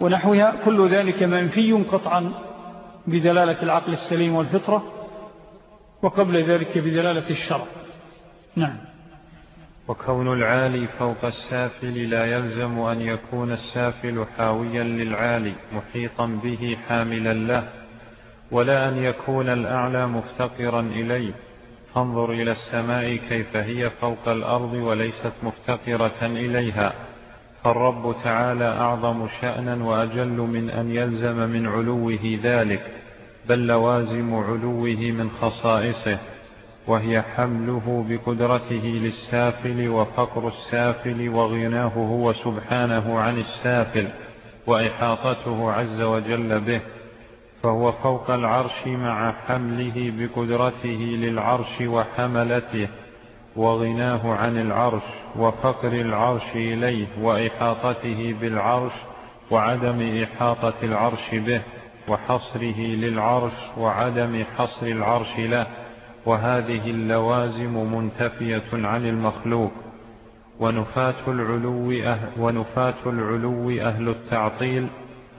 ونحوها كل ذلك منفي قطعا. بدلالة العقل السليم والفطرة وقبل ذلك بدلالة الشرع. نعم. وكون العالي فوق السافل لا يلزم أن يكون السافل حاويا للعالي محيطا به حاملا له ولا أن يكون الأعلى مفتقرا إليه. فانظر إلى السماء كيف هي فوق الأرض وليست مفتقرة إليها. فالرب تعالى أعظم شأنا وأجل من أن يلزم من علوه ذلك بل لوازم علوه من خصائصه وهي حمله بقدرته للسافل وفقر السافل وغناه هو سبحانه عن السافل وإحاطته عز وجل به فهو فوق العرش مع حمله بقدرته للعرش وحملته. وغناه عن العرش وفقر العرش إليه وإحاطته بالعرش وعدم إحاطة العرش به وحصره للعرش وعدم حصر العرش له وهذه اللوازم منتفية عن المخلوق ونفاة العلو أهل, ونفاة العلو أهل التعطيل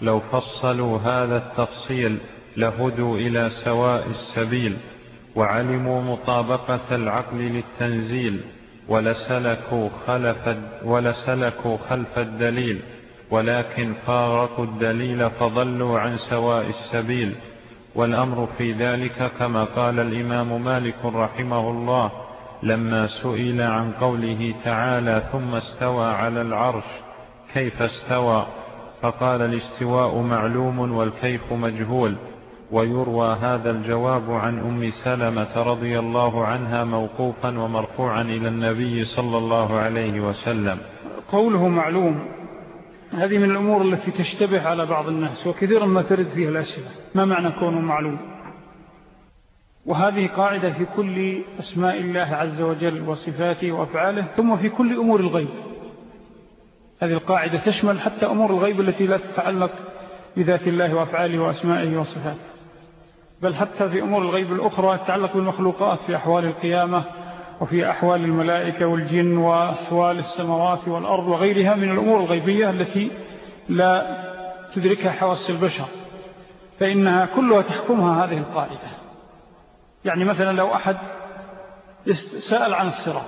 لو فصلوا هذا التفصيل لهدوا إلى سواء السبيل وعلموا مطابقة العقل للتنزيل ولسلكوا خلف, ولسلكوا خلف الدليل ولكن فارقوا الدليل فضلوا عن سواء السبيل. والأمر في ذلك كما قال الإمام مالك رحمه الله لما سئل عن قوله تعالى ثم استوى على العرش كيف استوى؟ فقال الاستواء معلوم والكيف مجهول ويروى هذا الجواب عن أم سلمة رضي الله عنها موقوفا ومرفوعا إلى النبي صلى الله عليه وسلم. قوله معلوم. هذه من الأمور التي تشتبه على بعض الناس وكثيرا ما ترد فيها الأسئلة. ما معنى كونه معلوم؟ وهذه قاعدة في كل أسماء الله عز وجل وصفاته وأفعاله ثم في كل أمور الغيب. هذه القاعدة تشمل حتى أمور الغيب التي لا تتعلق بذات الله وأفعاله وأسمائه وصفاته. بل حتى في أمور الغيب الأخرى تتعلق بالمخلوقات في أحوال القيامة وفي أحوال الملائكة والجن وأحوال السماوات والأرض وغيرها من الأمور الغيبية التي لا تدركها حواس البشر فإنها كلها تحكمها هذه القاعدة. يعني مثلا لو أحد سأل عن الصراط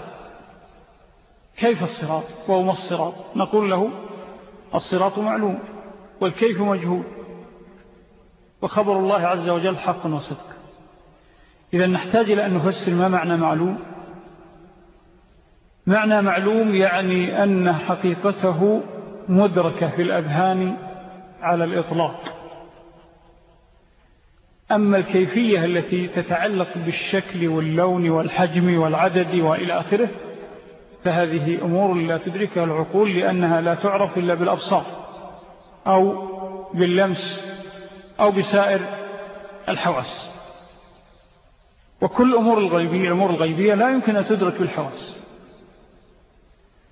كيف الصراط؟ وهو الصراط؟ نقول له الصراط معلوم والكيف مجهول؟ وخبر الله عز وجل حق وصدق. إذا نحتاج إلى أن نفسر ما معنى معلوم. معنى معلوم يعني أن حقيقته مدركة في الأذهان على الإطلاق. أما الكيفية التي تتعلق بالشكل واللون والحجم والعدد وإلى آخره فهذه أمور لا تدركها العقول لأنها لا تعرف إلا بالأبصار أو باللمس أو بسائر الحواس. وكل أمور الغيبية الأمور الغيبية لا يمكن أن تدرك بالحواس.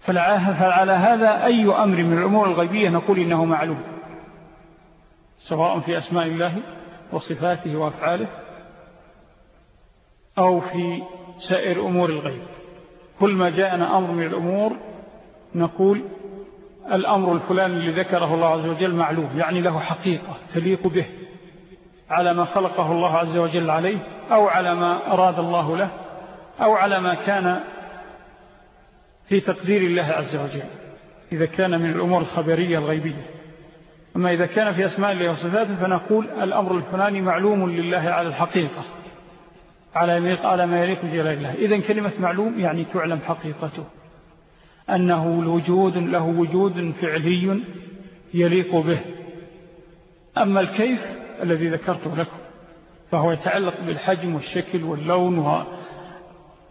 فعلى هذا أي أمر من الأمور الغيبية نقول إنه معلوم. سواء في أسماء الله وصفاته وأفعاله أو في سائر أمور الغيب. كل ما جاءنا أمر من الأمور نقول الأمر الفلاني اللي ذكره الله عز وجل معلوم يعني له حقيقة تليق به على ما خلقه الله عز وجل عليه أو على ما أراد الله له أو على ما كان في تقدير الله عز وجل إذا كان من الأمور الخبرية الغيبية. أما إذا كان في أسماء الله وصفاته فنقول الأمر الفلاني معلوم لله على الحقيقة على ما يليق بجلال الله. إذن كلمة معلوم يعني تعلم حقيقته. أنه الوجود له وجود فعلي يليق به. أما الكيف الذي ذكرته لكم فهو يتعلق بالحجم والشكل واللون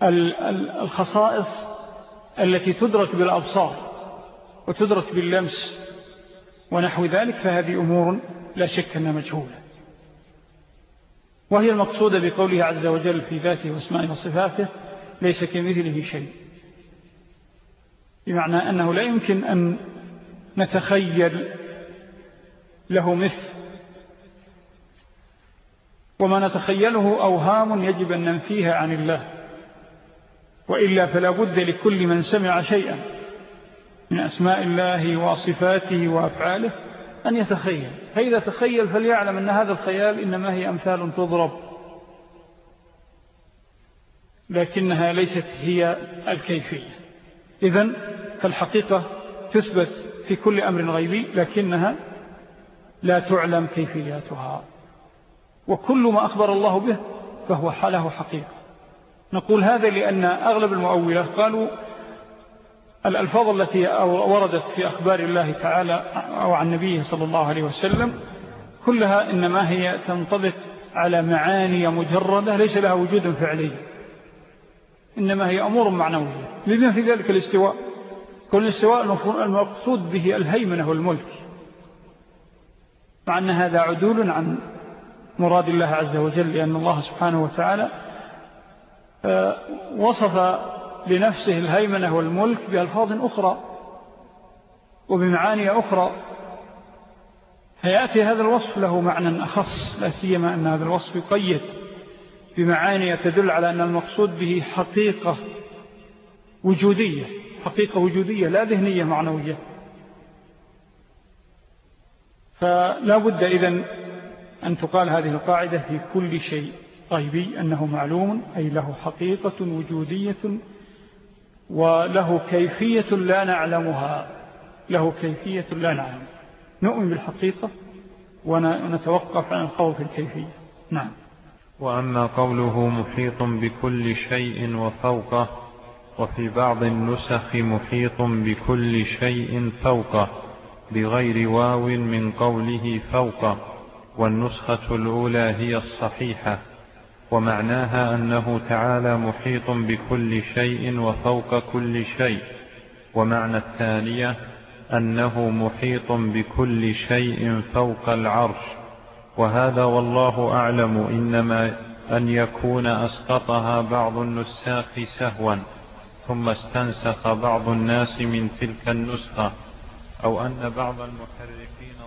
والخصائص التي تدرك بالأبصار وتدرك باللمس ونحو ذلك فهذه أمور لا شك أنها مجهولة. وهي المقصودة بقوله عز وجل في ذاته واسمائه وصفاته ليس كمثله شيء. بمعنى أنه لا يمكن أن نتخيل له مثل. وما نتخيله أوهام يجب أن ننفيها عن الله وإلا فلا بد لكل من سمع شيئا من أسماء الله وصفاته وأفعاله أن يتخيل. فإذا تخيل فليعلم أن هذا الخيال إنما هي أمثال تضرب لكنها ليست هي الكيفية. إذن فالحقيقة تثبت في كل أمر غيبي لكنها لا تعلم كيفياتها. وكل ما أخبر الله به فهو حاله حقيقة. نقول هذا لأن أغلب المؤولة قالوا الألفاظ التي وردت في أخبار الله تعالى أو عن نبيه صلى الله عليه وسلم كلها إنما هي تنطبق على معاني مجردة ليس لها وجود فعلي إنما هي أمور معنوية. لما في ذلك الاستواء؟ كل الاستواء المقصود به الهيمنة والملك. مع أن هذا عدول عن مراد الله عز وجل لأن الله سبحانه وتعالى آه، وصف لنفسه الهيمنة والملك بألفاظ أخرى وبمعاني أخرى. فيأتي هذا الوصف له معنى أخص لا سيما أن هذا الوصف يقيد بمعاني تدل على أن المقصود به حقيقة وجودية حقيقة وجودية لا ذهنية معنوية. فلا بد إذن أن تقال هذه القاعدة في كل شيء غيبي أنه معلوم أي له حقيقة وجودية وله كيفية لا نعلمها. له كيفية لا نعلم. نؤمن بالحقيقة ونتوقف عن الخوف الكيفية. نعم. وأما قوله محيط بكل شيء وفوقه وفي بعض النسخ محيط بكل شيء فوقه بغير واو من قوله فوقه والنسخة الأولى هي الصحيحة ومعناها أنه تعالى محيط بكل شيء وفوق كل شيء ومعنى الثانية أنه محيط بكل شيء فوق العرش وهذا والله أعلم إنما أن يكون أسقطها بعض النساخ سهوا. ثم استنسخ بعض الناس من تلك النسخة أو أن بعض المحرفين